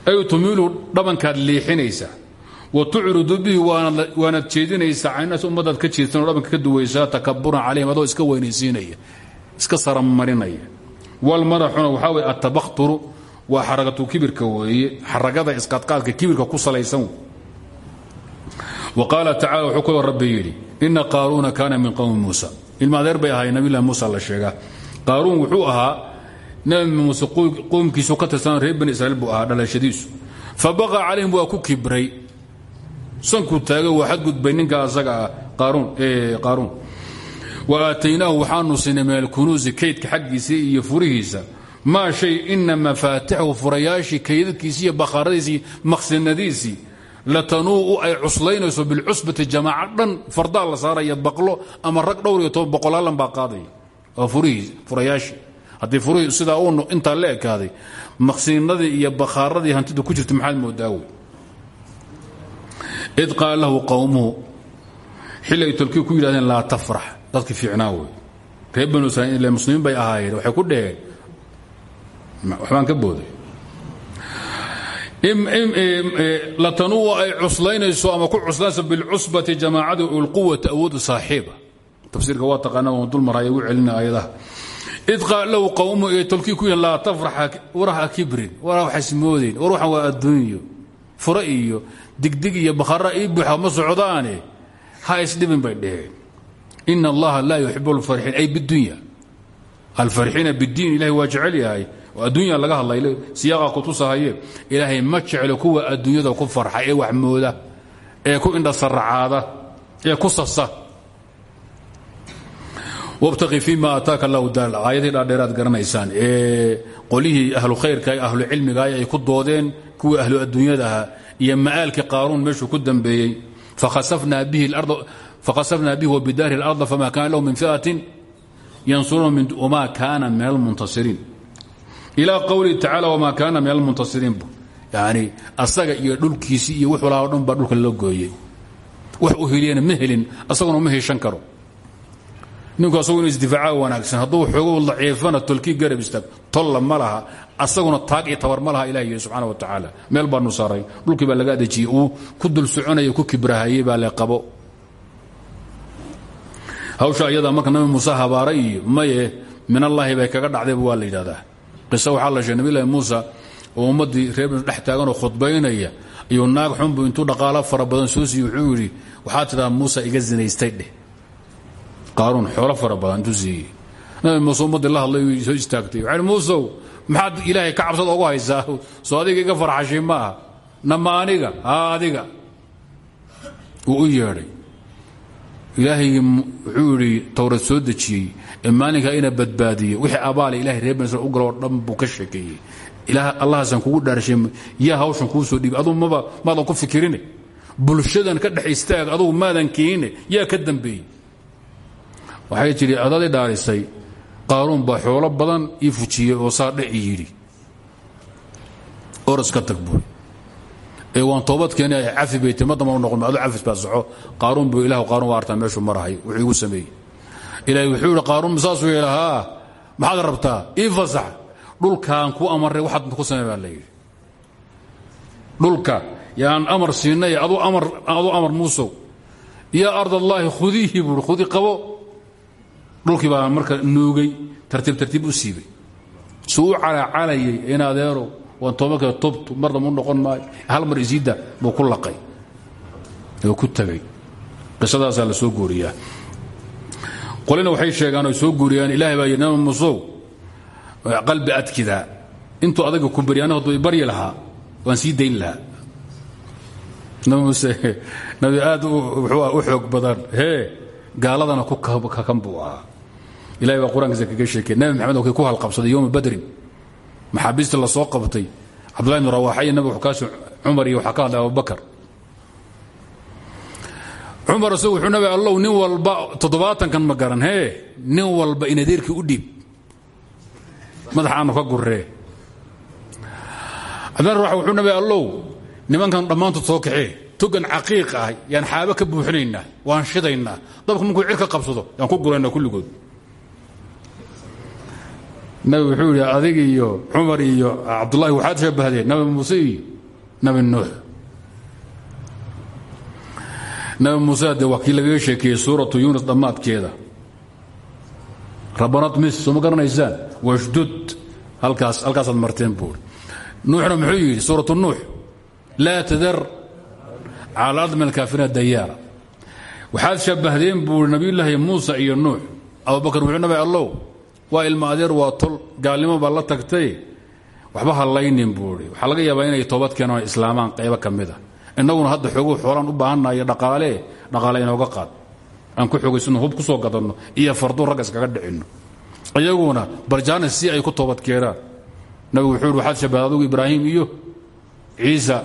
[SPEAKER 1] ay tumiiluhu dhabankaad leexinaysaa wa tucridu bihi waanaad jeedinaysaa can innaasi ummadaad ka jeedsan oo dhabanka ka duwaysaa takaburan calayhim adoo iska weynaysiinaya iska saramarinaya walmadaxuna waxaa weye atabakhturu waa xaragatu kibirka weeye xaragada isqadqaadka kibirka ku salaysan qaala tacala wuxuu kaloo rabbi yidhi ina min qowmi muusa ilma adeer bay ahay nabilahi muusa la sheegaa qaaruun wuxuu ahaa nabi muuse qoomkiisu ka tirsan reer bani israiil buu ahaa dhalashadiisu fabaqa calayhim ku kibray sankuu taagay waa xadgudbay ninka asaga ah qaaruun wa aataynaahu waxaanu siinay min alkunuusi kaydka xaggiisa iyo furihiisa. Maa shay ina mafaatixahu furayaashii kaydadkiisi iyo bakhaaradiisii maqsinadiisii latanuu ay cuslaynayso bilcusbati jamaaca dhan fardaa la saaraya baqlo ama rag dhowr iyo toban boqolaalan baa qaadaya waa furihii furayaashii haddii furihii sidaa uu intaa iyo bakhaaradii hantida ku jirta maxaad moodaa id qaala lahu ay tolkii ku yidhahdeen laa tafrax dadkii fiicnaa wey reer banu israiil bay ahaayeen waxay ku dheheen waxbaan ka booday latanuu ay cuslaynayso ama ku cuslaynayso bilcusbati jamaacadi ulquwati awoodu saaxiiba tafsiirka waa taqaana waan dul maraya ugu celina ayadaha id qaal lahu qowmu ee tolkii ku yihiin laa tafrax war ha kibrin war waxasmoodeyn war waxan waa adduunyo digdig iyo bakhara ii buuxa ma socdaane ha isdhibin bay dheheen ina allaha laa yuxibu alfarxiin ay bidunya alfarxiina bidiin ilahay waa jecel yahay. Adduunya laga hadlay siyaaqa kutusahaye ilaahay ma jeclo kuwa adduunyada ku farxa ee wax mooda ee ku indhasaracaada ee ku sasa wabtaqi fima ataaka allahu daal aayadii dhaadheeraad garanaysaan. Ee qolihii ahlu khayrka ahlu cilmiga ay ku doodeen kuwii ahlu adduunyada ahaa iyo ma'aalkii qaaruun meeshuu ku dambeeyey. Fakhasafnaa bihi wabidaari اlarda fama kana lahu min fiatin yansuruna wma kana min almuntasiriin ilaa qowlihi tacala wmaa kaana min almuntasiriin yani asaga iyo dhulkiisii iyo wuxuu lahaa o dhulka loo gooyey. Wax u heliyana ma helin asaguna ma karo ninku asagu inu isdifaaca wanaagsan. Hadduu xoogo daciifana tolkii garab istaag tolla ma laha. Asaguna taag iyo tabar ma laha subxana wa tacaala. Meel baanu saaray. Dhulkii baa laga adejiyey. Uu ku dul soconaya ku kibrahayey baa le qabo. Hawsha ayadaa marka nabi muuse maye min allaahi bay kaga dhacdayba waa la yidhahdaa qise waxaa la sheegay nabilahi muusa oo ummaddii reer dhex taaganoo khudbaynaya iyo naag xunbu intuu dhaqaalo fara badan soo siiye wuxuu yidhi waxaa tidhaha iga zinaystay dheh qaaruun xoolo fara badan intuu siiyey nabi muuse ummaddii la hadlay soo istaagtay waxay muusow maxaad ilaahay ka cabsada ugu haysaa soo adiga iga farxashay ma aha nama aniga adiga wuu u yeedhay soo dejiyey ee maalinkaa ina badbaadiyo wixii abaale ilahay reer bani israil u galoo dhan buu ka sheekeeyey allahaasaan kugu dhaarshay yaa hawshan kuu soo dhiibay adugu maba maadan ku fikirine bulshadan ka dhex istaag adugu maadan keenine yaa ka dambeeyey waxay tidhi adadii dhaarisay qaaruun baa xoolo badan ii fujiyey oo saa dheci yidhi. Oras ka ee waan toobad keeni cafi bay tii ma damba u noqon adu cafis baa soco. Qaaruun buu ilah qaaruun waa artaa marahay wuxuu igu sameeyey. Ilaahay wuxuu yidhi qaaruun saasuu yeela haa maxaad rabtaa? Ii fasax. Dhulkaan ku amarray waxaad ku samey baa la yidhi. Dhulka yaan amar siinay aduu amar muusow. Yaa ardallaahi khudiihi buui khudi qabo dhulkii baa marka nuugay tartiib tartiib u siibay. Suu u calaacalayay in adeerow waan toobakee tubtu marnaba u noqon maayo. Hal mar isiidda buu ku laqay oo ku tagay. Qisadaasaa la soo guuriyaa. Qolina waxay sheegaan oy soo guuriyaan ilahay baa yidhi nabi musow qalbi adkidaa intuu adaga ku baryaana hadduu i baryi lahaa waan sii dayn lahaa. Nabi muuse nabi aad u xoog badan hee gaaladana ku kakan buu ahaa ilahay baa qur'aankiisa kaga nabi maxamed kii ku halqabsaday yowma badrin. Maxaabiista la soo qabtay. Cabdullahi bn rawaxa iyo nabi xukaasi cumar iyo waxaa ka hadlay abubakar cumar wuxuu nabi allow nin walba toddobaatankan ma garan hee? Nin walba inadeerkii u dhiib. Madaxaanu ka gurree. Cabdullahi rawaxa wuxuu nabi allow nimankan dhammaantood soo kaxee. Tugan caqiiq ah yaan xaabo ka buuxinaynaa waan shidaynaa. Dabka markuu cir qabsado yaan ku guraynaa kulligood nabi wuxuu yidhi adig iyo cumar iyo cabdullahi waxaad shabahdeen nabi muuse nabi nuux. Nabi muuse de waa kii lagaga sheekeeyey suuratu yuunus dhammaadkeeda. Tmis soo ma garanaysaan? Halkaas halkaasaad marteen buuri nuuxna muxuu yidhi suuratu nuux laa tadar cala ard min alkaafiriina dayaara waxaad shabahdeen buuri nabiyullaahi muusa iyo nuux. Abubakar wuxuu nabi allow waa ilma adeer waa tol gaalnimo la tagtay. Waxba hallaynin buui waxaa laga yaabaa inay toobad keenaan islaamaan qaybo ka mida innaguna hadda xooguu xoolaan u baahannayo dhaqaale dhaqaale inooga qaad. Aan ku xoogaysano hub ku soo gadanno iyo fardu ragga iskaga dhicinno. Iyaguna barjaanis si ay ku toobad keenaan nabigu wuxuu yhi waxaad ibraahim iyo ciisa.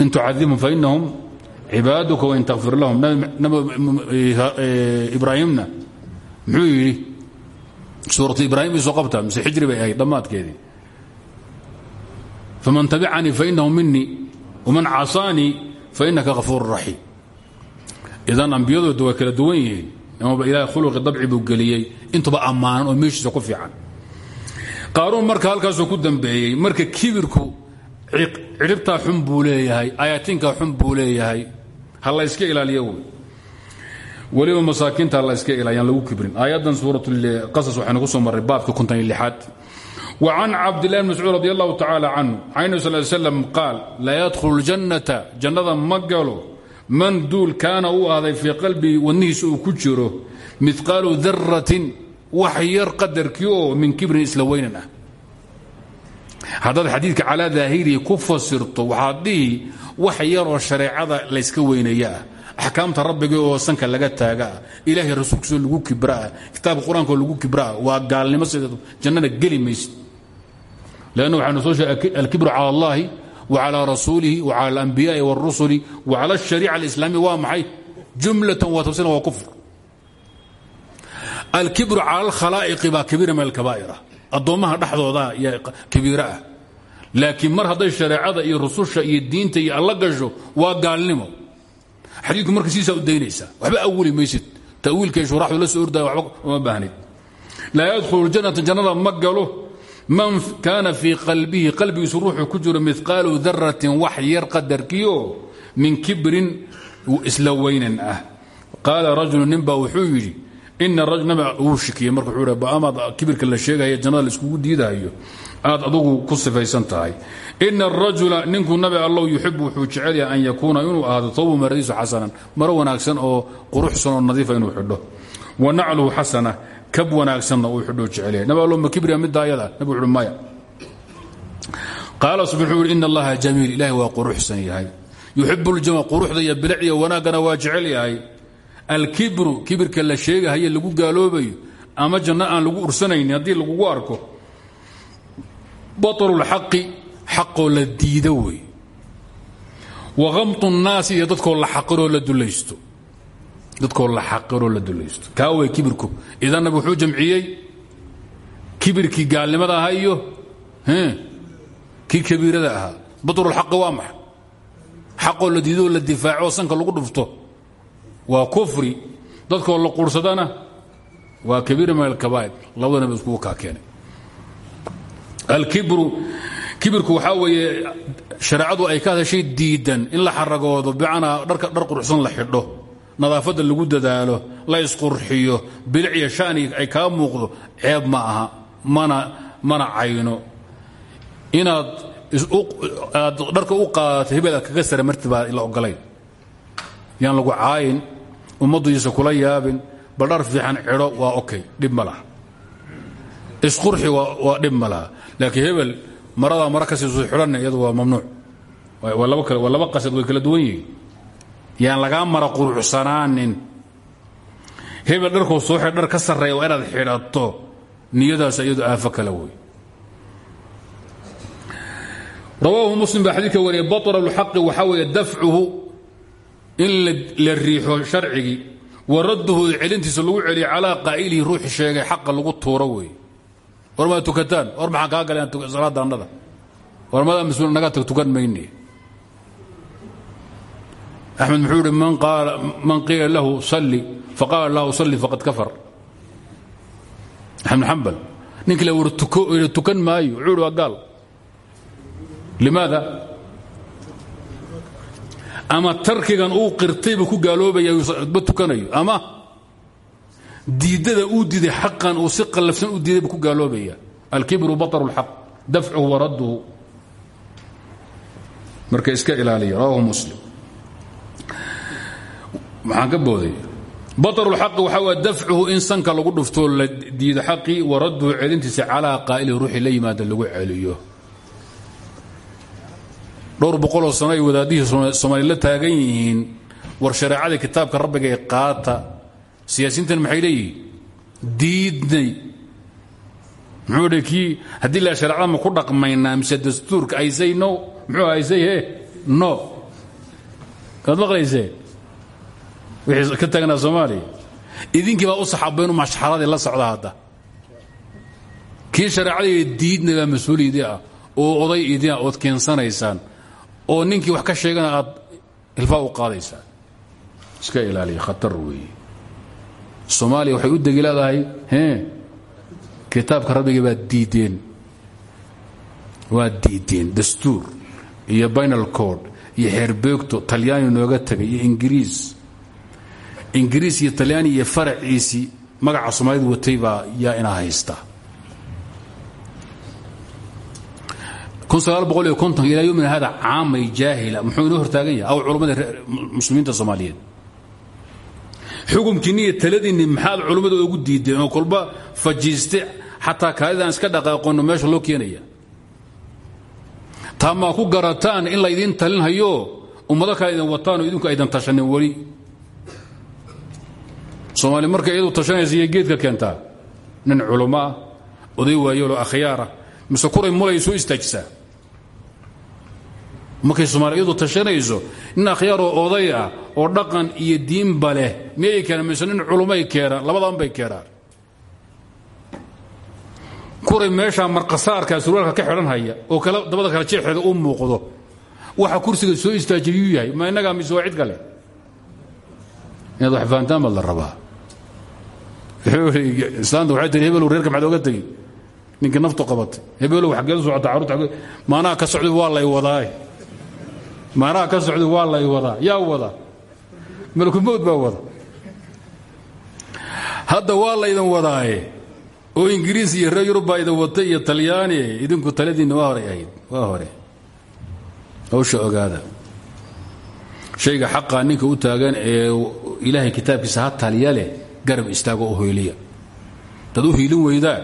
[SPEAKER 1] In tucadibhum fainahum cibaaduka wain takfir lahum. Ibraahimna muxuu yidhi? Suuratu ibraahim isoo qabta mise xijri bay ahayd dhammaadkeedii. Faman tabicanii fainahu minii waman casaanii fainaka hafuur raxiim idan ambiyadooda way kala duwan yihiin amaba ilahay khuluqi dabci buu geliyey intuba ammaanan oo meeshiisa ku fiican. Qaaruun marka halkaasuu ku dambeeyey marka kibirku cidhibtaa xun buu leeyahay ayaatiinkaa xun buu leeyahay ha la yska ilaaliyo wey weliba masaakiinta la iska ilaayaan lagu kibrin. Aayaddan suuratqasas waxaynu ku soo marray baabka kontan lixaad. Can cabdillahi bn mascuud radi allahu tacaala canhu can nabi sal slam qaal laa yadkhulu ljannata jannada ma galo. Man duul kaana u ahday fii qalbii wadnihiisa uu ku jiro midqaalu daratin wax yar qadarkii oo min kibrin isla weynan ah. Haddaad xadiidka calaa daahirihi ku fasirto waxaad dhihi wax yar oo shareecada layska weyneeya axkaamta rabbiga oo sanka laga taagaa ilaahay rasuulkiisoo lagu kibraa kitaabka qur'aankoo lagu kibraa waa gaalnimo sideed jannada geli maysid. Lanna waxaanu soo sheegay alkibru cala allahi wa calaa rasuulihi wa cala alambiyaai wاlrusuli wa cala ashariica alislaamiya waa maxay? Jumlatan wa tafsiran waa kufr. Alkibru cala alkhalaa'iqi baa kabiira min alkabaa'ira. Addoommaha dhexdooda kabiira ah. Laakiin mar hadday shareecada iyo rususha iyo diinta iyo alla gasho waa gaalnimo xadiidku marka siisaa u daynaysaa waxba awili maysid tawiilkay shuraxdu la soo ordaya waba uma baahnid laa yadkhulu ljannata jannada ma galo. Man kaana fii qalbihi qalbigiisu ruuxuu ku jiro midqaalu daratin wax yar qadarkiioo min kibrin isla weynan ah. Qaala rajulu nin baa wuxuu yidhi ina wuu shikiyey. Marka wuxuu amaad kibirka la sheegaya jannada la iskugu aad adugu ku sifaysan ina arajula ninkuu nabi allow yuxibu wuxuu jecel an yakuuna inuu ahaado tawbu maradiisu xasanan maro wanaagsan oo quruxsan oo nadiifa inuu xidho. Wa nacluhu xasana kab wanaagsanna uu xidho jecel nabi allow ma kibriya midda ayada nabi wuxuhi maya. Qaala subxu wuhi in allaha jamiil ilahi waa quruxsan yahay. Yuxibu ljama quruxda iyo bilicdiya wanaaggana waa jecel yahay. Alkibru kibirka la sheegahaye lagu gaaloobayo ama janno aan lagu ursanaynin haddii lagugu arko. Baطlulxaqi xaqoo la diido wey. Wa kamtu nnaasi iyo dadkoo la xaqiroo la dulaysto. Dadkoo la xaqiroo la dulaysto. Kaa wey kibirku. Idan nabi wuxuu jamciyey kibirkii gaalnimada ahaa iyo kii kabiirada ahaa. Baطlulxaqi waa maxa xaqoo la diidoo la difaaco sanka lagu dhufto. Waa kufri. Dadkoo la quursadana waa kabiir min alkabaa'ir labadanaba iskugu kaa keenay alkibru kibirku waxaa weeye shareecadu ay ka hadashay diidan. In la xaragoodo bicnaa dharka dhar quruxsan la xidho nadaafadda lagu dadaalo la isqurxiyo bilic iyo shani ay kaa muuqdo ceeb ma aha mana mana cayno. Inaad aad dharka u qaadato hebel kaga sara marti baa la ogolayn. Yaan lagu caayin ummaddiisa kula yaabin bal dhar fiican cidho waa okay dhib ma laha. Isqurxi waa dhib ma laha. Laakiin hebel maradaa mara ka siisu xidhanna iyadu waa mamnuuc. Waa laba kale waa qasad way kala duwan yihiin. Yaan lagaa mara quruxsanaanin. Hebel dharkoo soo xidh dhar ka sarreeya waa inaad xidhato. Niyadaas iyadu aafo kale wey rawaahu muslim baa xadiidka wariyay baطl اlxaqi waxaa weeye dafcuhu in la riixo sharcigii wa radduhu celintiisa lagu celiyo calaa qaa'ilihi ruuxi sheegay xaqa lagu tuuro wey war maad war maxaan kaa galeen salaada annada war madaa mas'uul naga tag tukan mayne axmed muxuu ihi man qiila lahu salli faqaala laa usalli faqad kafar. Axmed xambal ninkii la war tukan maayo. Wuxuu ihi waa gaal. Ama tarkigan uu qirtaybu ku gaaloobaya ma ama diidada uu diiday xaqan uu si qallafsan u diiday buu ku gaaloobaya alkibru baطru اlxaq dafcuhu wa radduhu marka iska ilaaliya rawahu muslim maxaan ka booday baطru اlxaqi waxaa waa dafcuhu in sanka lagu dhuftoo la diido xaqii wa radduhu celintiisa calaa qaa'ilihi ruuxii la yimaada lagu celiyo dhowr boqoloo sano ay wadaadihii soomaali la taagan yihiin war shareecada kitaabka rabbiga ee qaata siyaasiintan maxay leeyihiin? Diidnay. Muxuu dhi kii haddii la shareecada ma ku dhaqmaynaa mise dastuurka aysay no? Muxuu aysay he no. Waad maqlayseen wixii ka taagnaa soomaaliya idinkii baa u saxaabaynu mashxaradii la socda hadda. Kii shareecadii diidnay baa mas'uuliyadii ah oo oday idina ood keensanaysaan oo ninkii wax ka sheegana aad ilfaa u qaadaysaan. Iska ilaaliya khatar weeye soomaaliya waxay u degi leedahay kitaabka rabbiga baad diideen. Waad diideen dastuur iyo binal code iyo xeerbeegto talyaani nooga tegay iyo ingiriis. Ingiriis iyo talyaani iyo faraciisii magaca soomaalida watay baa yaa inaa haysta. Ilaa yomina hada caamay jaahila muxuu inoo hortaagan aw culummada muslimiinta soomaaliyeed xukumkiinni iyo taladiinni maxaad culummada ugu diideen oo kolba fajiiste xataa kaadidaan iska dhaqaaqono meesha loo keenaya. Taa maa ku garataan in laydiin talinhayo ummado kale idin wataanoo idinku aydan tashanin weli. Soomaali markay iyadu tashanaysa geedka keentaa nin culummo ah oday waayoloo akhyaarah mise kuray mulay soo istaajisaa markay soomaaliyadu tashanayso nin akhyaaroo oday ah oo dhaqan iyo diinba leh. Miyay keenaan? Mise nin culummay keenaan labadan bay keenaan. Kuray meeshaa marqasaarka surwaalka ka xidhan haya oo kale dabada kale jeexeeda u muuqdo. Waxa kursiga soo istaajiyuu yahay ma innagaa mise waa cid kale? Inaad wax fahantaan baad la rabaa. Islaanta waxay tiri hebel reerka maxaad oga tegi? Ninkii naftu qabatay hebelow xaggee u socota carruurta maanaha ka socday waa lay wadaa maanaha ka socday waa lay wadaa yaa wada malakumowd baa wada. Hadda waa laydan wadaaye oo ingiriis iyo reer yurub baa ida watay iyo talyaani idinku taladiinna waa horay ahayd waa hore. Hawsha ogaada. Shayga xaqaa ninka u taagan ee ilaahay kitaabkiisa ha taliya leh garab istaago oo hoyliya. Dad u hiilin weydaan.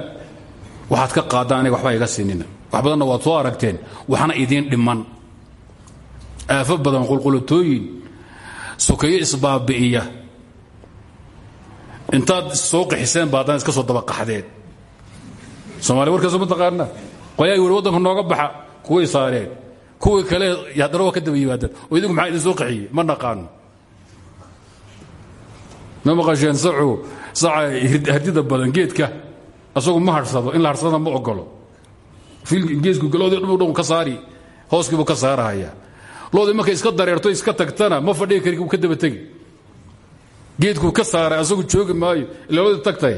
[SPEAKER 1] Waxaad ka qaadaan aniga waxba iga siinina. Wax badanna waad soo aragteen waxna idiin dhiman. Aafo badan qulqulatooyin sokeeyo isbaabi'iya intaad soo qixiseen ba iska soo dabaqaxdeen somaaliya warkaasu mataqaana qoyaa weri waddanka nooga baxa. Kuway saareen. Kuwii kale haddana ka daba yimaadeen. Oo idinku maxaa idin soo qixiyey? Ma naqaano. Ma maqasheen sacu saca hardida badan geedka. Asagu ma harsado. In la harsadana ma ogolo geesku loodii dhudhun ka saari. Hooskiibuu ka saarahaya loodii markay iska dareerto iska tagtana ma fadhigi kari ka daba tegi. Ka saaray asagu joogi maayo ila loodii tagtay.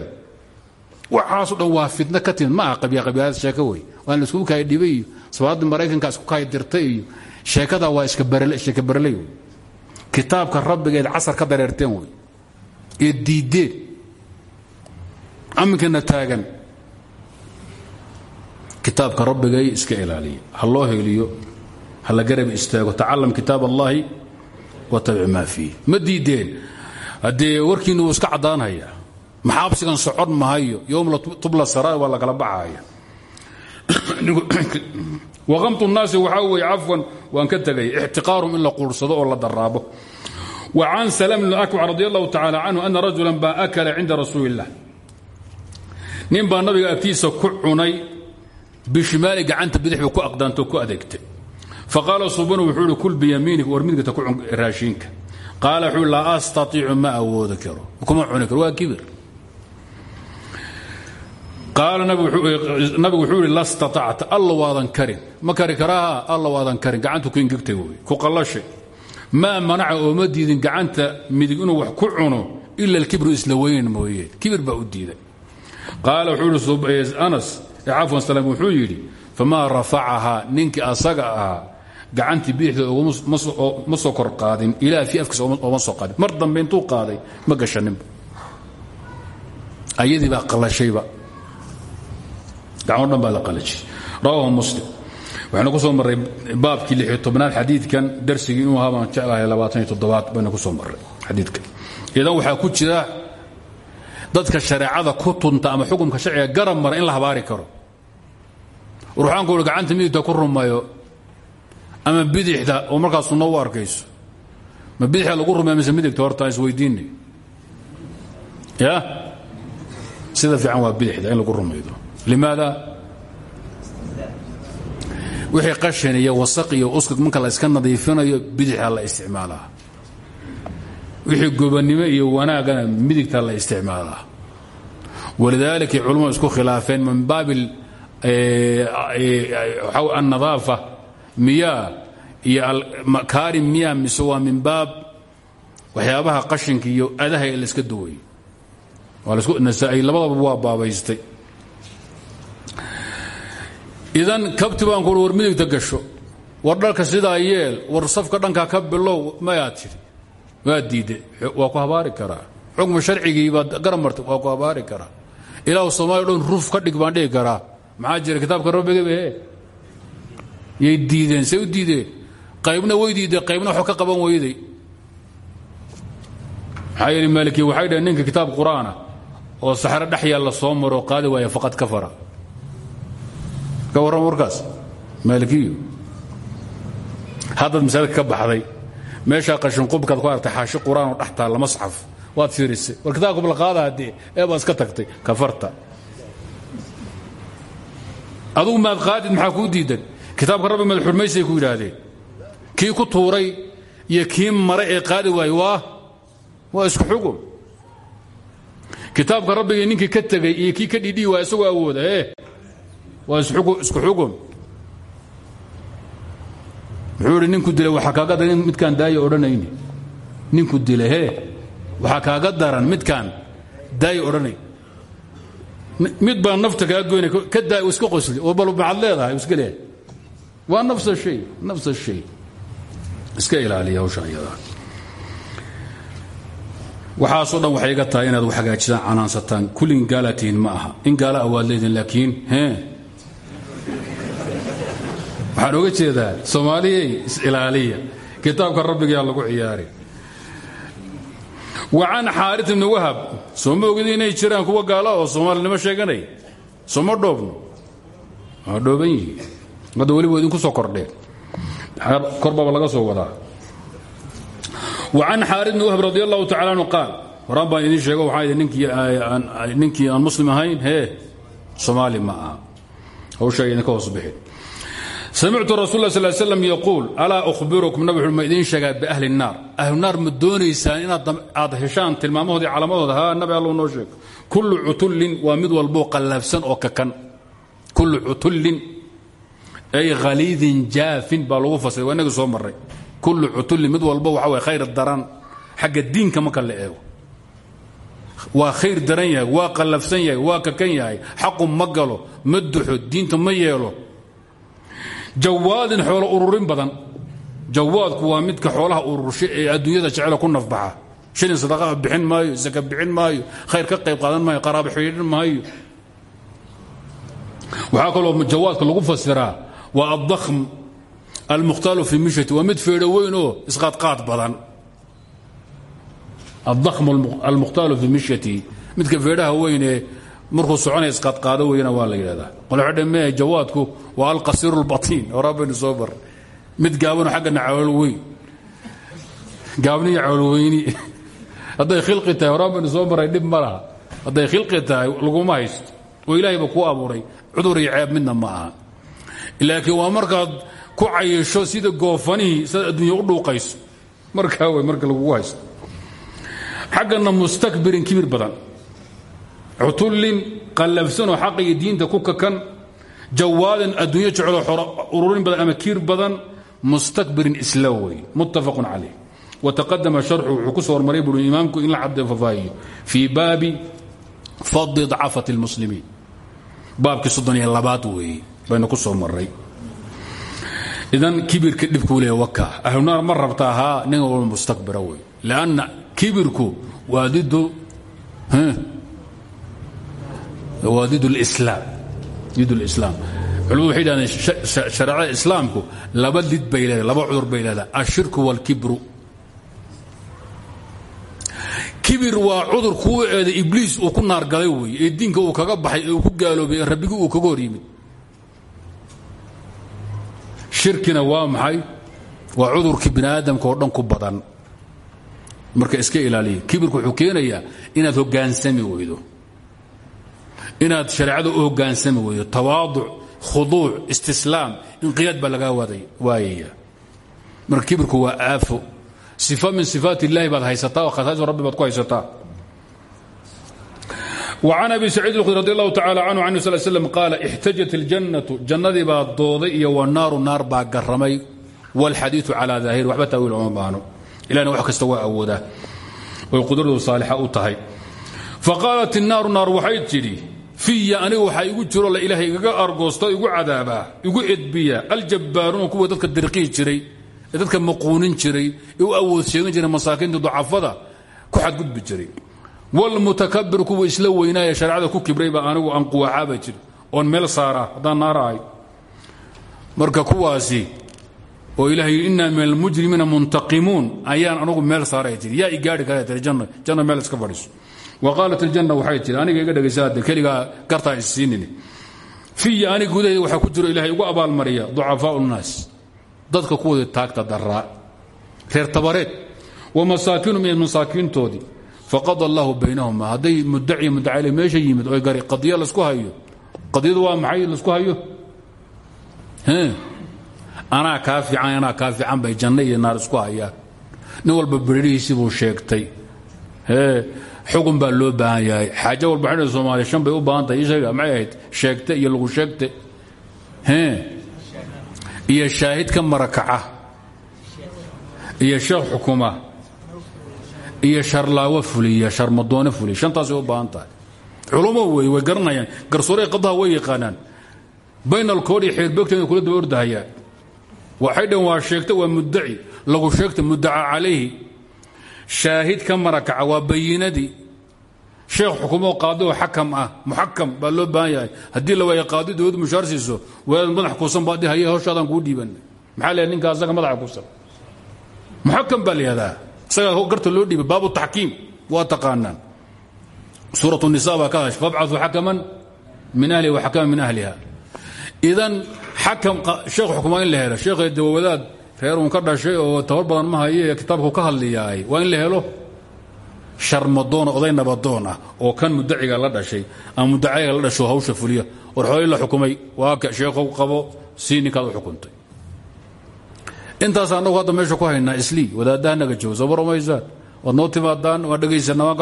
[SPEAKER 1] Waxaaso dhan waa fitno ka timid ma aha qabyaaqabyaalad sheeko wey waan la iskugu kaaya dhibay iyo maraykanka isku kaaya dirtay iyo sheekadaa waa sheeka barley wey kitaabka rabbigeed casar ka dareerteen wey ee diiddeen aminkana taagan. Kitaabka rabbigay iska ilaaliya ha loo ha la garab istaago. Tacalam kitaab allahi watabic maa fiih. Ma diideen? Haddee warkiinna wuu iska caddaanhaya maxaabsigan socon mahayo? Yowmla tubla saraar waa lagala baxaya waqamtu nnaasi waxaa weeye cafwan waan ka tegay ixtiqaarum in la quursado oo la daraabo. Wa can salam bn akwac radi allahu tacaala canhu ana rajulan baa akala cinda rasuuli illah nin baa nabiga agtiisa ku cunay bishimaali gacanta bidix buu ku aqdaantoo ku adeegtay faqaala subanu wuxuu ihi kul biyamiinik war midigta ku raashiinka qaala wuxuu laa astaiicu ma awoodi karo kuma cuni karo waa kibir qaala nabigu wuxuu ihi la staacta alla waadan karin ma kari karaaha alla waadan karin gacantu ku ingegtay wey ku qallashay maa manaca ooma diidin gacanta midig inuu wax ku cuno ila alkibru isla weynan mooye kibir baa u diiday qaala wuxuu ihi anas cafwan salam wuxuu yidhi famaa rafacahaa ninkii asaga ahaa gacantii bidixda ma soo kor qaadin ilaa fii afkiisa ooma soo qaadin. Mar dambe intuu qaaday ma gashaninba ayadii baa qalashayba. Gacmo dhan baa la qalajay rawahu muslim. Waxaynu ku soo marray baabkii lix iyo tobnaad xadiidkan darsigii inuu ahaa baan jeclahay labaatan iyo toddobaad baynu ku soo marray xadiidkan. Idan waxaa ku jira dadka shareecada ku tunta ama xukumka sharciga garab mara in la habaari karo. Ruuxaanku ui gacanta midigta ku rumayo ama bidixda oo markaa sunno u arkayso. Ma bidixda lagu rumaya mise midigta horta isweydiinay ya? Sida fiican waa bidixda in lagu rumaydo limaada? Wixii qashin iyo wasaq iyo uskag marka la iska nadiifinayo bidixda la isticmaalaa. Wixii gobannimo iyo wanaagana midigta la isticmaalaa. Walidaalika culimmadu isku khilaafeen min baabi annadaafa miyaa iyo makaarim miyaa mise waa min baab waxyaabaha qashinka iyo adaha ee laiska duwayo nasaa-i labadaba waa baabaystay. Idan kabti baan ku war midigta gasho. War dharka sidaa yeel war safka dhankaa ka bilow mayaa tidhi waa diidde waa ku habaari karaa. Xukmu sharcigii baad garab martay waa ku habaari karaa. Ilaahu soomaaliya dhan ruf ka dhig baan dhihi karaa. Maxaa jira kitaabka rabbigabe yay diideen say u diideen qaybna way diideen qaybna waxba ka qaban weyday. Maxaa yeele maalikiya waxay dhaheen ninka kitaab qur'aana oo saxro dhex yaalla soo maroo qaadi waaya faqad kafara. Ka warran warkaas maalikiyo haddaad masaajidka ka baxday meeshaa qashinqubkaad ku aragtay xaashi qur'aan oo dhex taalla masxaf waad fiirisay. War kitaabka balqaada haddee ee baad iska tagtay kafarta. Adugu maad qaadid maxaa kuu diidan kitaabka rabbi maad xurmaysay ku yidhaahdeen kii ku tuuray iyo kii maray ee qaadi waayey waa waa isku xugum kitaabka rabbigii ninkii ka tegey iyo kii ka dhidhihi waa isagoo awooda ee waa isku xugum idhi ninku dilay waxaa kaaga daran midkaan daaya odhanayni. Ninku dilay hee waxaa kaaga daran midkaan daaya odhanay mid baa nafta kaa ka daa iska qosli oo bal maxaad leedahay iska leeyahay waa nafsa shay nafsa shay. Iska ilaaliya hawsha ayadaa waxaasoo dhan waxay iga tahay inaad wax hagaajisaan canaansataan. Kullin gaala tihiin ma aha. In gaala ah waad leediin laakiin hee? Waxaan oga jeedaa soomaaliyey is-ilaaliya kitaabka rabbigayaa lagu ciyaari. Wa can xaarit ibni wahab soo inay jiraan kuwa gaala oo soomaalinimo sheeganaya sooma dhoobno? Waa dhooban hadda weliba idinku soo kordheen korbaaba laga soo wadaa. Wa can xaarit ibni wahab radi allahu anhu qaal horaan baan sheego waxaa idhi ninkii aan muslim ahayn? Hee soomaali ma aha. Hawshaa idinka hoos bixin. Samictu rasul la sl slam yaquul alaa uhbirukum nabig ma idiin sheegaa biahli الnaar ahlu naar ma doonaysaan inaad aad heshaan tilmaamahoodi calaamadooda ha nabi noo sheeg. Kullu cutullin waa mid walboo qallaafsan oo kakan. Kullu cutullin ay khaliidin jaafin baa lagu fasiray waa inagii soo marray. Kullu cutullin mid walbo waxa way khayr daran xagga diinka marka la eego. Waa khayr daran yahay waa qallafsan yahay waa kakan yahay xaqu ma galo diinta ma yeelo. Jawaadin xoolo ururin badan. Jawaadku waa midka xoolaha urursha ee adduunyada jecela ku nafbaxa. Shilin sadaqaa bixin maayo saka bixin maayo khayr ka qayb qaadan maayo qaraabo xidhiidhin maayo. Waxaa kaloo jawaadka lagu fasiraa waa addakhm almukhtaalu fi mishati. Waa mid feedho weyn oo isqaadqaad badan. Addakhm almukhtaalu fi mishati. Midka feedhaha weyn ee markuu soconaya isqaadqaado weyna waa la yidhahdaa. Qolxodhame jawaadku waa alqasiiru lbatiin horaa baynu soo bar. Mid gaabano xaggana calool weyn. Gaabniyo caloolweyni hadday khilqi tahay horaa baynu soo maray dhib ma laha. Hadday ilaahayba kuu laakiin waa markaad ku cayisho sida goofanihii sidaad adduunya u dhuuqayso. Markaa way marka lagugu haysto. Xaggana mustakbirin kibir badan. Cutullin qallafsanoo iyo diinta ku kakan. Jawaadan adduunyo jecelo ururin badan ama kiir badan. Mustakbirin isla wey muttafaqun calayh. Wataqadama sharxu wuxuu ku soo hormaray buui in la cadde fafaahiyo. Fii baabi fadli dacafati اlmuslimiin baabkii soddon iyo labaad weeye baynu ku soo maray idan kibirka dhibkuu le waka ahlunaar ma rabta ahaa nin walba mustakbira wey lanna kibirku waa did lislaam culimadu waxay dhahdeen shareecada islaamku laba lid bay leedahay laba cudur bay leedahay ashirku waalkibru kibir waa cudur kuu eeday ibliis uu ku naargalay wey ee diinka uu kaga baxay ee uu ku gaaloobay ee rabbigii uu kaga hor yimid shirkina waa maxay? Waa cudurkii bini aadamka oo dhan ku badan. Marka iska ilaaliya kibirku wuxuu keenayaa inaad hogaansami weydo. Inaad shareecada u hogaansami weydo. Tawaaduc khuduuc istislaam inqiyaad baa lagaa waayaya. Marka kibirku waa aafo. Sifa min sifaat illaahi baad haysataa oo khasaaisa rabbi baad ku وcan abi saciid اlkhudri radi allahu tacala canhu can sl slm qaala اxtajat اljannatu jannadii baa dooday iyo wanaaru naar baa garamay wاlxadiiثu calى daahir waxba taawiil oma baano ilahna wax kasta waa awoodaa oy qudradu saalixa u tahay faqaalat الnaaru naar waxay tidhi fiya aniga waxaa igu jiro la ilaahay igaga argoosta igu cadaabaa igu edbiya aljabaaruuna kuwa dadka dirqii jiray ee dadka maquunin jiray ee u awood sheegan jiray masaakiinta ducafada ku xadgudbi jiray wlmutakabir kuwa isla weynaaya shareecada ku kibray baa anigu aan quwacaaba jir oon meel saara haddaan naara ahay marka kuwaasi oo ilaah yidhi inna min almujrimiina muntaqimuun ayaan anugu meel saaray jiri yaa i gaari kara tiri janno janno meel iska fadhiiso wa qaalat iljanna waxay tiri aniga iga dhegaysa hadde keligaa gartaa isiinin fiya aniga gudaheeda waxaa ku jiro ilahay igu abaalmariya ducafaau nnaas dadka kuwooda taagta daraa reer tabareed wa masaakiinum iyo masaakiintoodii faqada allahu baynahuma. Hadday mudaci mudacale meesha yimid oy gari qadiya lasku hayo. Qadiyadu waa maxay lasku hayo? Anaa kaa fiican anaa kaa fiican bay janno iyo naar isku hayaan. Nin walba beririhiisii buu sheegtay. Xugun baa loo baahan yahay. Xaajo walba xidha soomaaliya shan bay u baahan tahay. Ishaga maxay ahayd. Sheegte iyo lagu sheegte iyo shaahid ka marakaca. Iyo sheekh xukuma iyo sharlaawo fuliya sharmadoone fuliya shantaasay u baahan tahay. Culumo way garanayaan. Garsoorey qadaha way yaqaanaan. Baynalkood iyo xeerbeegteeda kula daba ordahayaan waxay dhan waa sheegta waa muddaci. Lagu sheegta muddaca calayhi. Shaahid ka marakaca waa bayinadii sheekh xukumoo qaadi oo ah. Muxakam baa loo baahan yahay. La waaya qaadi dowladdu mushaar madax kuusan baadi haye hawshaadaan kuu dhiiban maxaa leeyahay ninka asaga madaxa kuusan. Muxakam baa la isagaa garta loo dhiibay baabu taxkiim waa taqaanaan. Suurat nisa ka hash fabcau xakaman min ahlihi wa xakaman min ahliha. Idan xakam sheekh xukumaa in la helo sheekhay dawadaad reer ka dhashay oo tabar badan ma haye kitaabku ka hadliyaay waa in la helo? Sharmadoona oday nabadoon ah oo kan mudaciga la dhashay ama mudaciga la dhasho hawsha fuliya war xoolii la xukumay waa ka sheekhow qabo sii ninkaad intaas annagu hadda meesha ku haynaa islii wadaadaha naga joogo soo waramaysaan waad noo timaadaan waan dhegaysanaa waan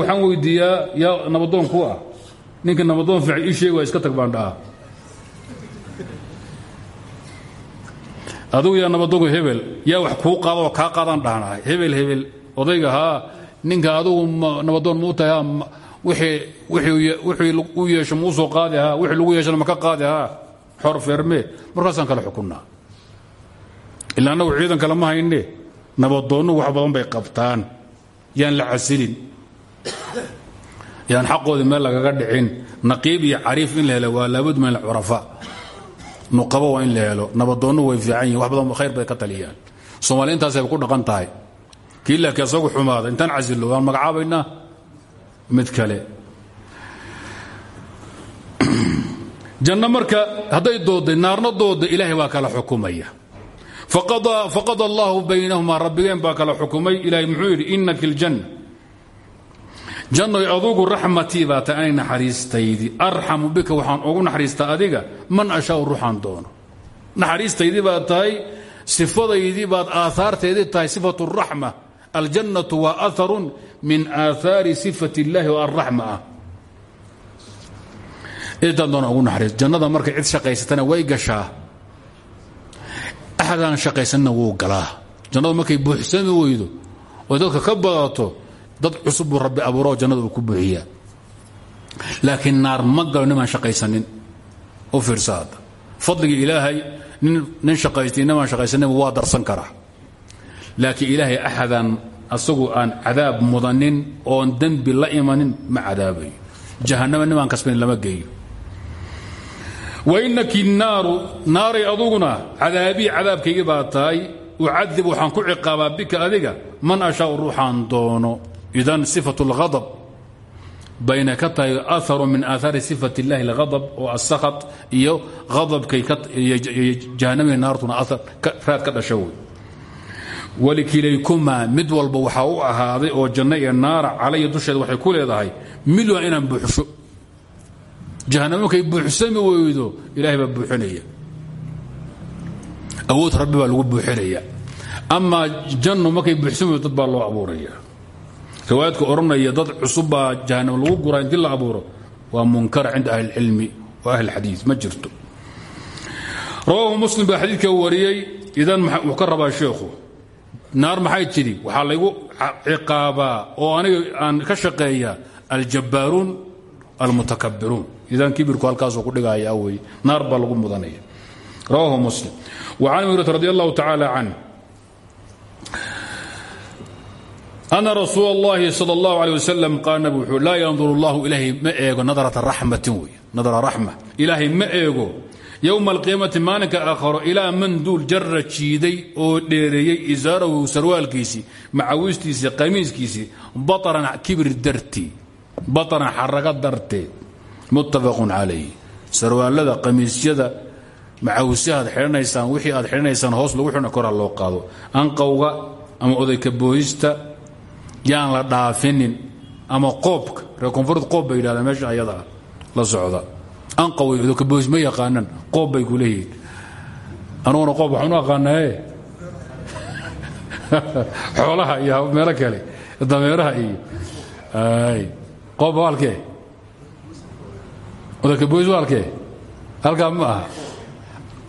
[SPEAKER 1] waxaan weydiiyaa yaa nabadoon ku ah. Ninka nabadoon fiican ii waa iska tag baan dhahaa. Adugu yaa nabadoonku hebel yaa wax kuu qaada oo kaa qaadaan dhahnahay hebel hebel odayga haa ninka adugu nabadoon muu tahay wixii u yeesho muu soo qaadi haa wixii lagu yeeshana ma ka qaadi haa xor feermee markaasaan kala xukunnaa ilaa annagu ciidan ma hayne nabadoonnu wax badan bay qabtaan. Yaan la casilin. Yaan xaqoodii meel lagaga dhicin. Naqiib iyo cariif in la helo waa laabud min alcurafa nuqabo waa in la helo. Nabadoonnu way fiican yihiin wax badan khayr bay ka taliyaan. Soomaaliya intaasay ku dhaqan tahay. Kii laakiin asagu xumaada intaan casillo waan magacaabaynaa mid kale janno marka hadday doodday naarna doodda ilaahay baa kala xukumaya. Faqada allahu baynahumaa rabbigeen baa kala xukumay. Ilaahay muxuu yidhi inaki ljanna jannoy adugu raxmatii baa tahay anay arxamu bika waxaan ugu naxariistaa adiga man ashaau ruuxaan doono. Naxariistaydii baad tahay sifadaydii baad aahaarteedii tahay sifatu raxma. Aljannatu waa aharun min aahaari sifat illaahi oo alraxma ah cidaan doona ugu naxariis. Jannada markay cid shaqaysatana way gashaa. Axadaan shaqaysanna wuu galaa. Jannadu markay buuxsami weydo oo ka badato dad cusub rabbi abuuroo jannada uu ku buuxiyaa. Laakiin naar ma shaqaysanin. U fiirsa hadda ilaahay nin shaqaystay nimaan shaqaysaninba waa darsan karaa. Laakiin ilaahay axadaan asagu aan cadaab mudanin oon dembi la imanin ma cadaabayo. Jahannama nimaan kasbanin lama geeyo wainaki naaru naaray aduguna cadaabii cadaabkaygii baa tahay ucadib waxaan ku ciqaabaa bika adiga man ashaau ruuxaan doono idan sifat اlghadab bayna ka tahay aharu min aahaari sifat اllahi اlghadab oo asakhat iyo hadabkay jahanamii naartuna raad ka dhasho wey walikilaykumaa mid walba waxaa u ahaaday oo janno iyo naara calaya dusheeda waxay ku leedahay milwan inaan buuxsho jahanamo markay buuxsami weydo ilahay baa buuxinaya awood rabbi baa lagu buuxinaya amaa janno markay buuxsami weydo dad baa loo abuuraya riwaayadka odhanaya dad cusub baa jahanamo lagu guraa intii la abuuro waa munkar cinda ahli اlcilmi wa ahli اlxadiid ma jirto rawaahu muslim baa xadiidka idan kibirku halkaasuu ku dhigaya wey naar baa lagu mudanaya rawahu muslim wa can hurata radi allahu tacaala can ana rasuul اllahi salى اllahu alيه wasalam qaal nabig wuxuu laa yandur اllahu ilaahay ma eego nadrata raxmatin wey nadra raxma ilaahay ma eego yowma alqiyaamati maalinka aakharo ilaa man duul jarra jiiday oo dheereeyey isaarahu sarwaalkiisii macawistiisii qamiiskiisii baطran kibir dartii baطran xaraga darteed muttafaqun calayh. Sarwaalada qamiisyada macawisyahaad xidhanaysaan wixii aad xidhanaysaan hoos lagu xidhan koraa loo qaado. Anqowga ama odayka boohista yaan la dhaafinin ama qoobka reer koonfureed qoob bay yidhahdaan meesha la socda. Anqow odayka boohis ma yaqaanaan qoob bay ku leeyihiin. Anuguna qoob waxaanu aqaanaaye? Xoolaha iyo meelo kale dameeraha iyo qoob waalkee odayka boohis waalkee halkaa ma aha.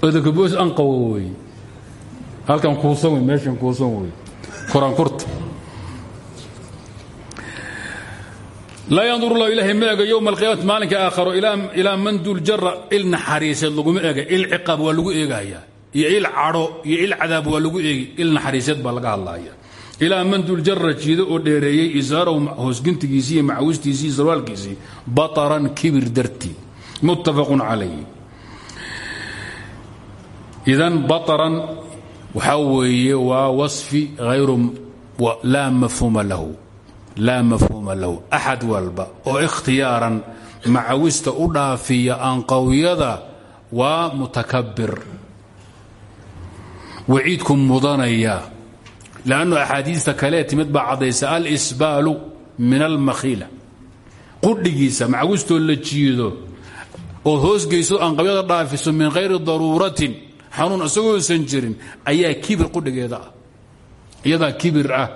[SPEAKER 1] Odayka boohis anqowa wey halkan kuusan wey meeshan kuusan wey korankurta laa yandur lahu ilaahay ma ego yowma alqiyamati maalinka aakharo ilaa man duul jara il naxariiseed laguma ega il ciqaab waa lagu eegayaa iyo il cadho iyo il cadaab waa lagu eegi il naxariiseed baa laga hadlaya ilaa mandul jara jiido oo dheereeyey isaarow hoosgintigiisii iyo macawistiisii bataran kibir dartii muttafaqun calayh. Idan bataran waxaa weeye waa wasfi hayru laa mafhuuma lahu laa mafhuuma lahu axad walba oo ikhtiyaaran macawista u dhaafiya anqawyada waa mutakabir waciidku mudanaya lannu axaadiista kalee timid baa caddaysa alsbaalu min almakhiila qudhigiisa macawistoo la jiido ood hoosgeyso anqabyada dhaafiso min hayri daruuratin xanuun isagoosan jirin ayaa kibir qudhigeeda ah. Iyadaa kibir ah.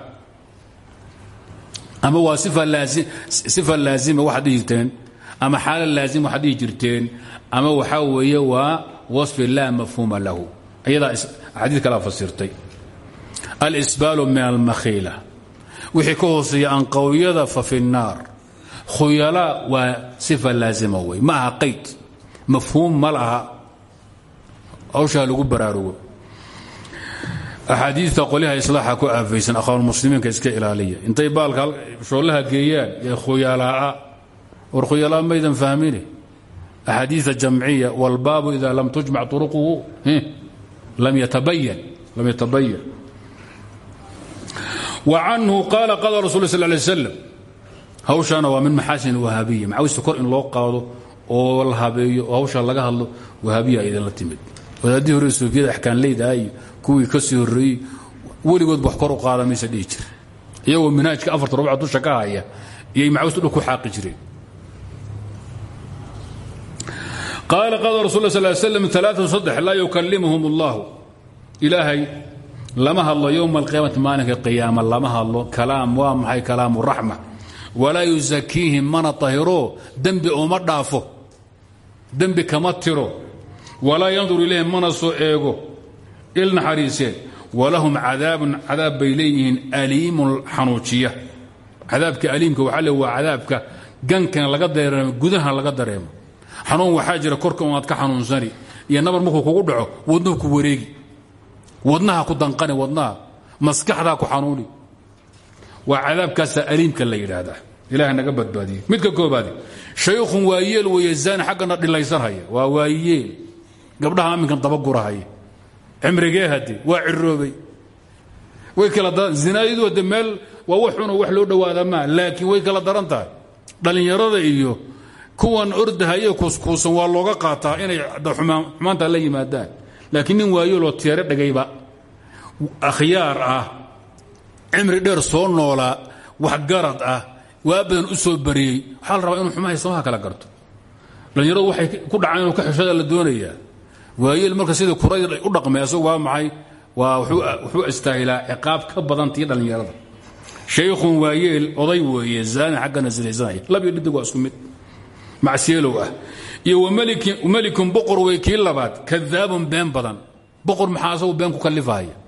[SPEAKER 1] Ama waa sifa laazima waxaad dhihi ama xaala laazima waxaad dhihi ama waxaa weeye waa wasfi laa mafhuuma lahu. Iyadaa axaadiis kalaa fasirtay. Alsbaalu min almakhiila. Wixii ka hooseeya anqawyada fa fi الnaar khuyalaa waa sifa laazima wey ma aha mafhuum ma laha lagu baraarugo. Axaadiista qolyaha islaaxa ku aafaysan akhwaanmuslimiinka iska ilaaliya. Intay baalka shoollaha geeyaan ee khuyalaa'a war khuyalaa maydan fahmine axaadiia jamciya wاlbaabu ida lam tujmac turuquhu lam yatabayan وcanhu qaala qala rasul sl lay slam hawshaana waa min maxaasin wahaabiya macawista kor in loo qaado oo la habeeyo oo laga hadlo wahaabiya idinla timid. Wadaadii hore soofiyada axkaanleyda iyo kuwii ka sii horreeyey weligood wax kor u qaada maysa dhihi jir iyagoo minhaajka afarta rubca dusha ka haya iyay ku xaaqi jireen. Qaala qala rasul sl slam aaaa saddex laa yukallimuhum اllahu ilaahay lama hadlo ywma alqiyaamati maalinka qiyaama lama hadlo. Kalaam waa maxay kalaamu raxma? Walaa yusakiihim mana tahiro. Dembi uma dhaafo dembi kama tiro. Walaa yandur ilayhim mana soo eego. Il naxariiseen walahum cadaabun cadaab bay leeyihiin aliimun xanuujiya. Cadaabka aliimka waxaa le waa cadaabka gankan laga dareemo gudaha laga dareemo. Xanuun waxaa jira korka unaad ka xanuunsani iyo nabar markuu kugu dhaco wadnuhu ku wareegi. Wadnaha ku danqani wadnaha maskaxdaa ku xanuuni. Waa cadaabkaasa aliimka la yidhaahdaa. Ilaah naga badbaadiye midka koobaadi shaykhun waa yeel weeye zaani xaggana dhilaysanhaya waa waayeel gabdhaha aminkan dabagurahaya cimrigee hade waa ciroobay. Way kala zinaayadu hade meel waa wax xunoo wax loo dhowaada maa laakiin way kala daran tahay. Iyo kuwan ordahaye kuuskuusan waa looga qaataa inay xumaanta la yimaadaan. Laakiin nin waayooloo teere dhagayba akhyaar ah. Cimri dheer soo noolaa. Wax garad ah waa badan u soo bariyey. Waxaa la rabaa inuu xumahay samaha kala garto. Dhallinyaradu waxay ku dhacaan inuu ka xishada la doonayaa. Waayeel marka sidii kurayr u dhaqmay waa maxay? Waa wuxuu istaahilaa ciqaab ka badan tii dhallinyarada. Shaykhun waayeel oday weeye zaani xaggana sinaysanaya labiyo dhidig waa isku mid. Macsiyeelow ah. Iyo wamelikun boqor wey kii labaad kadaabun been badan. Boqor maxaa asagu been ku kallifahaya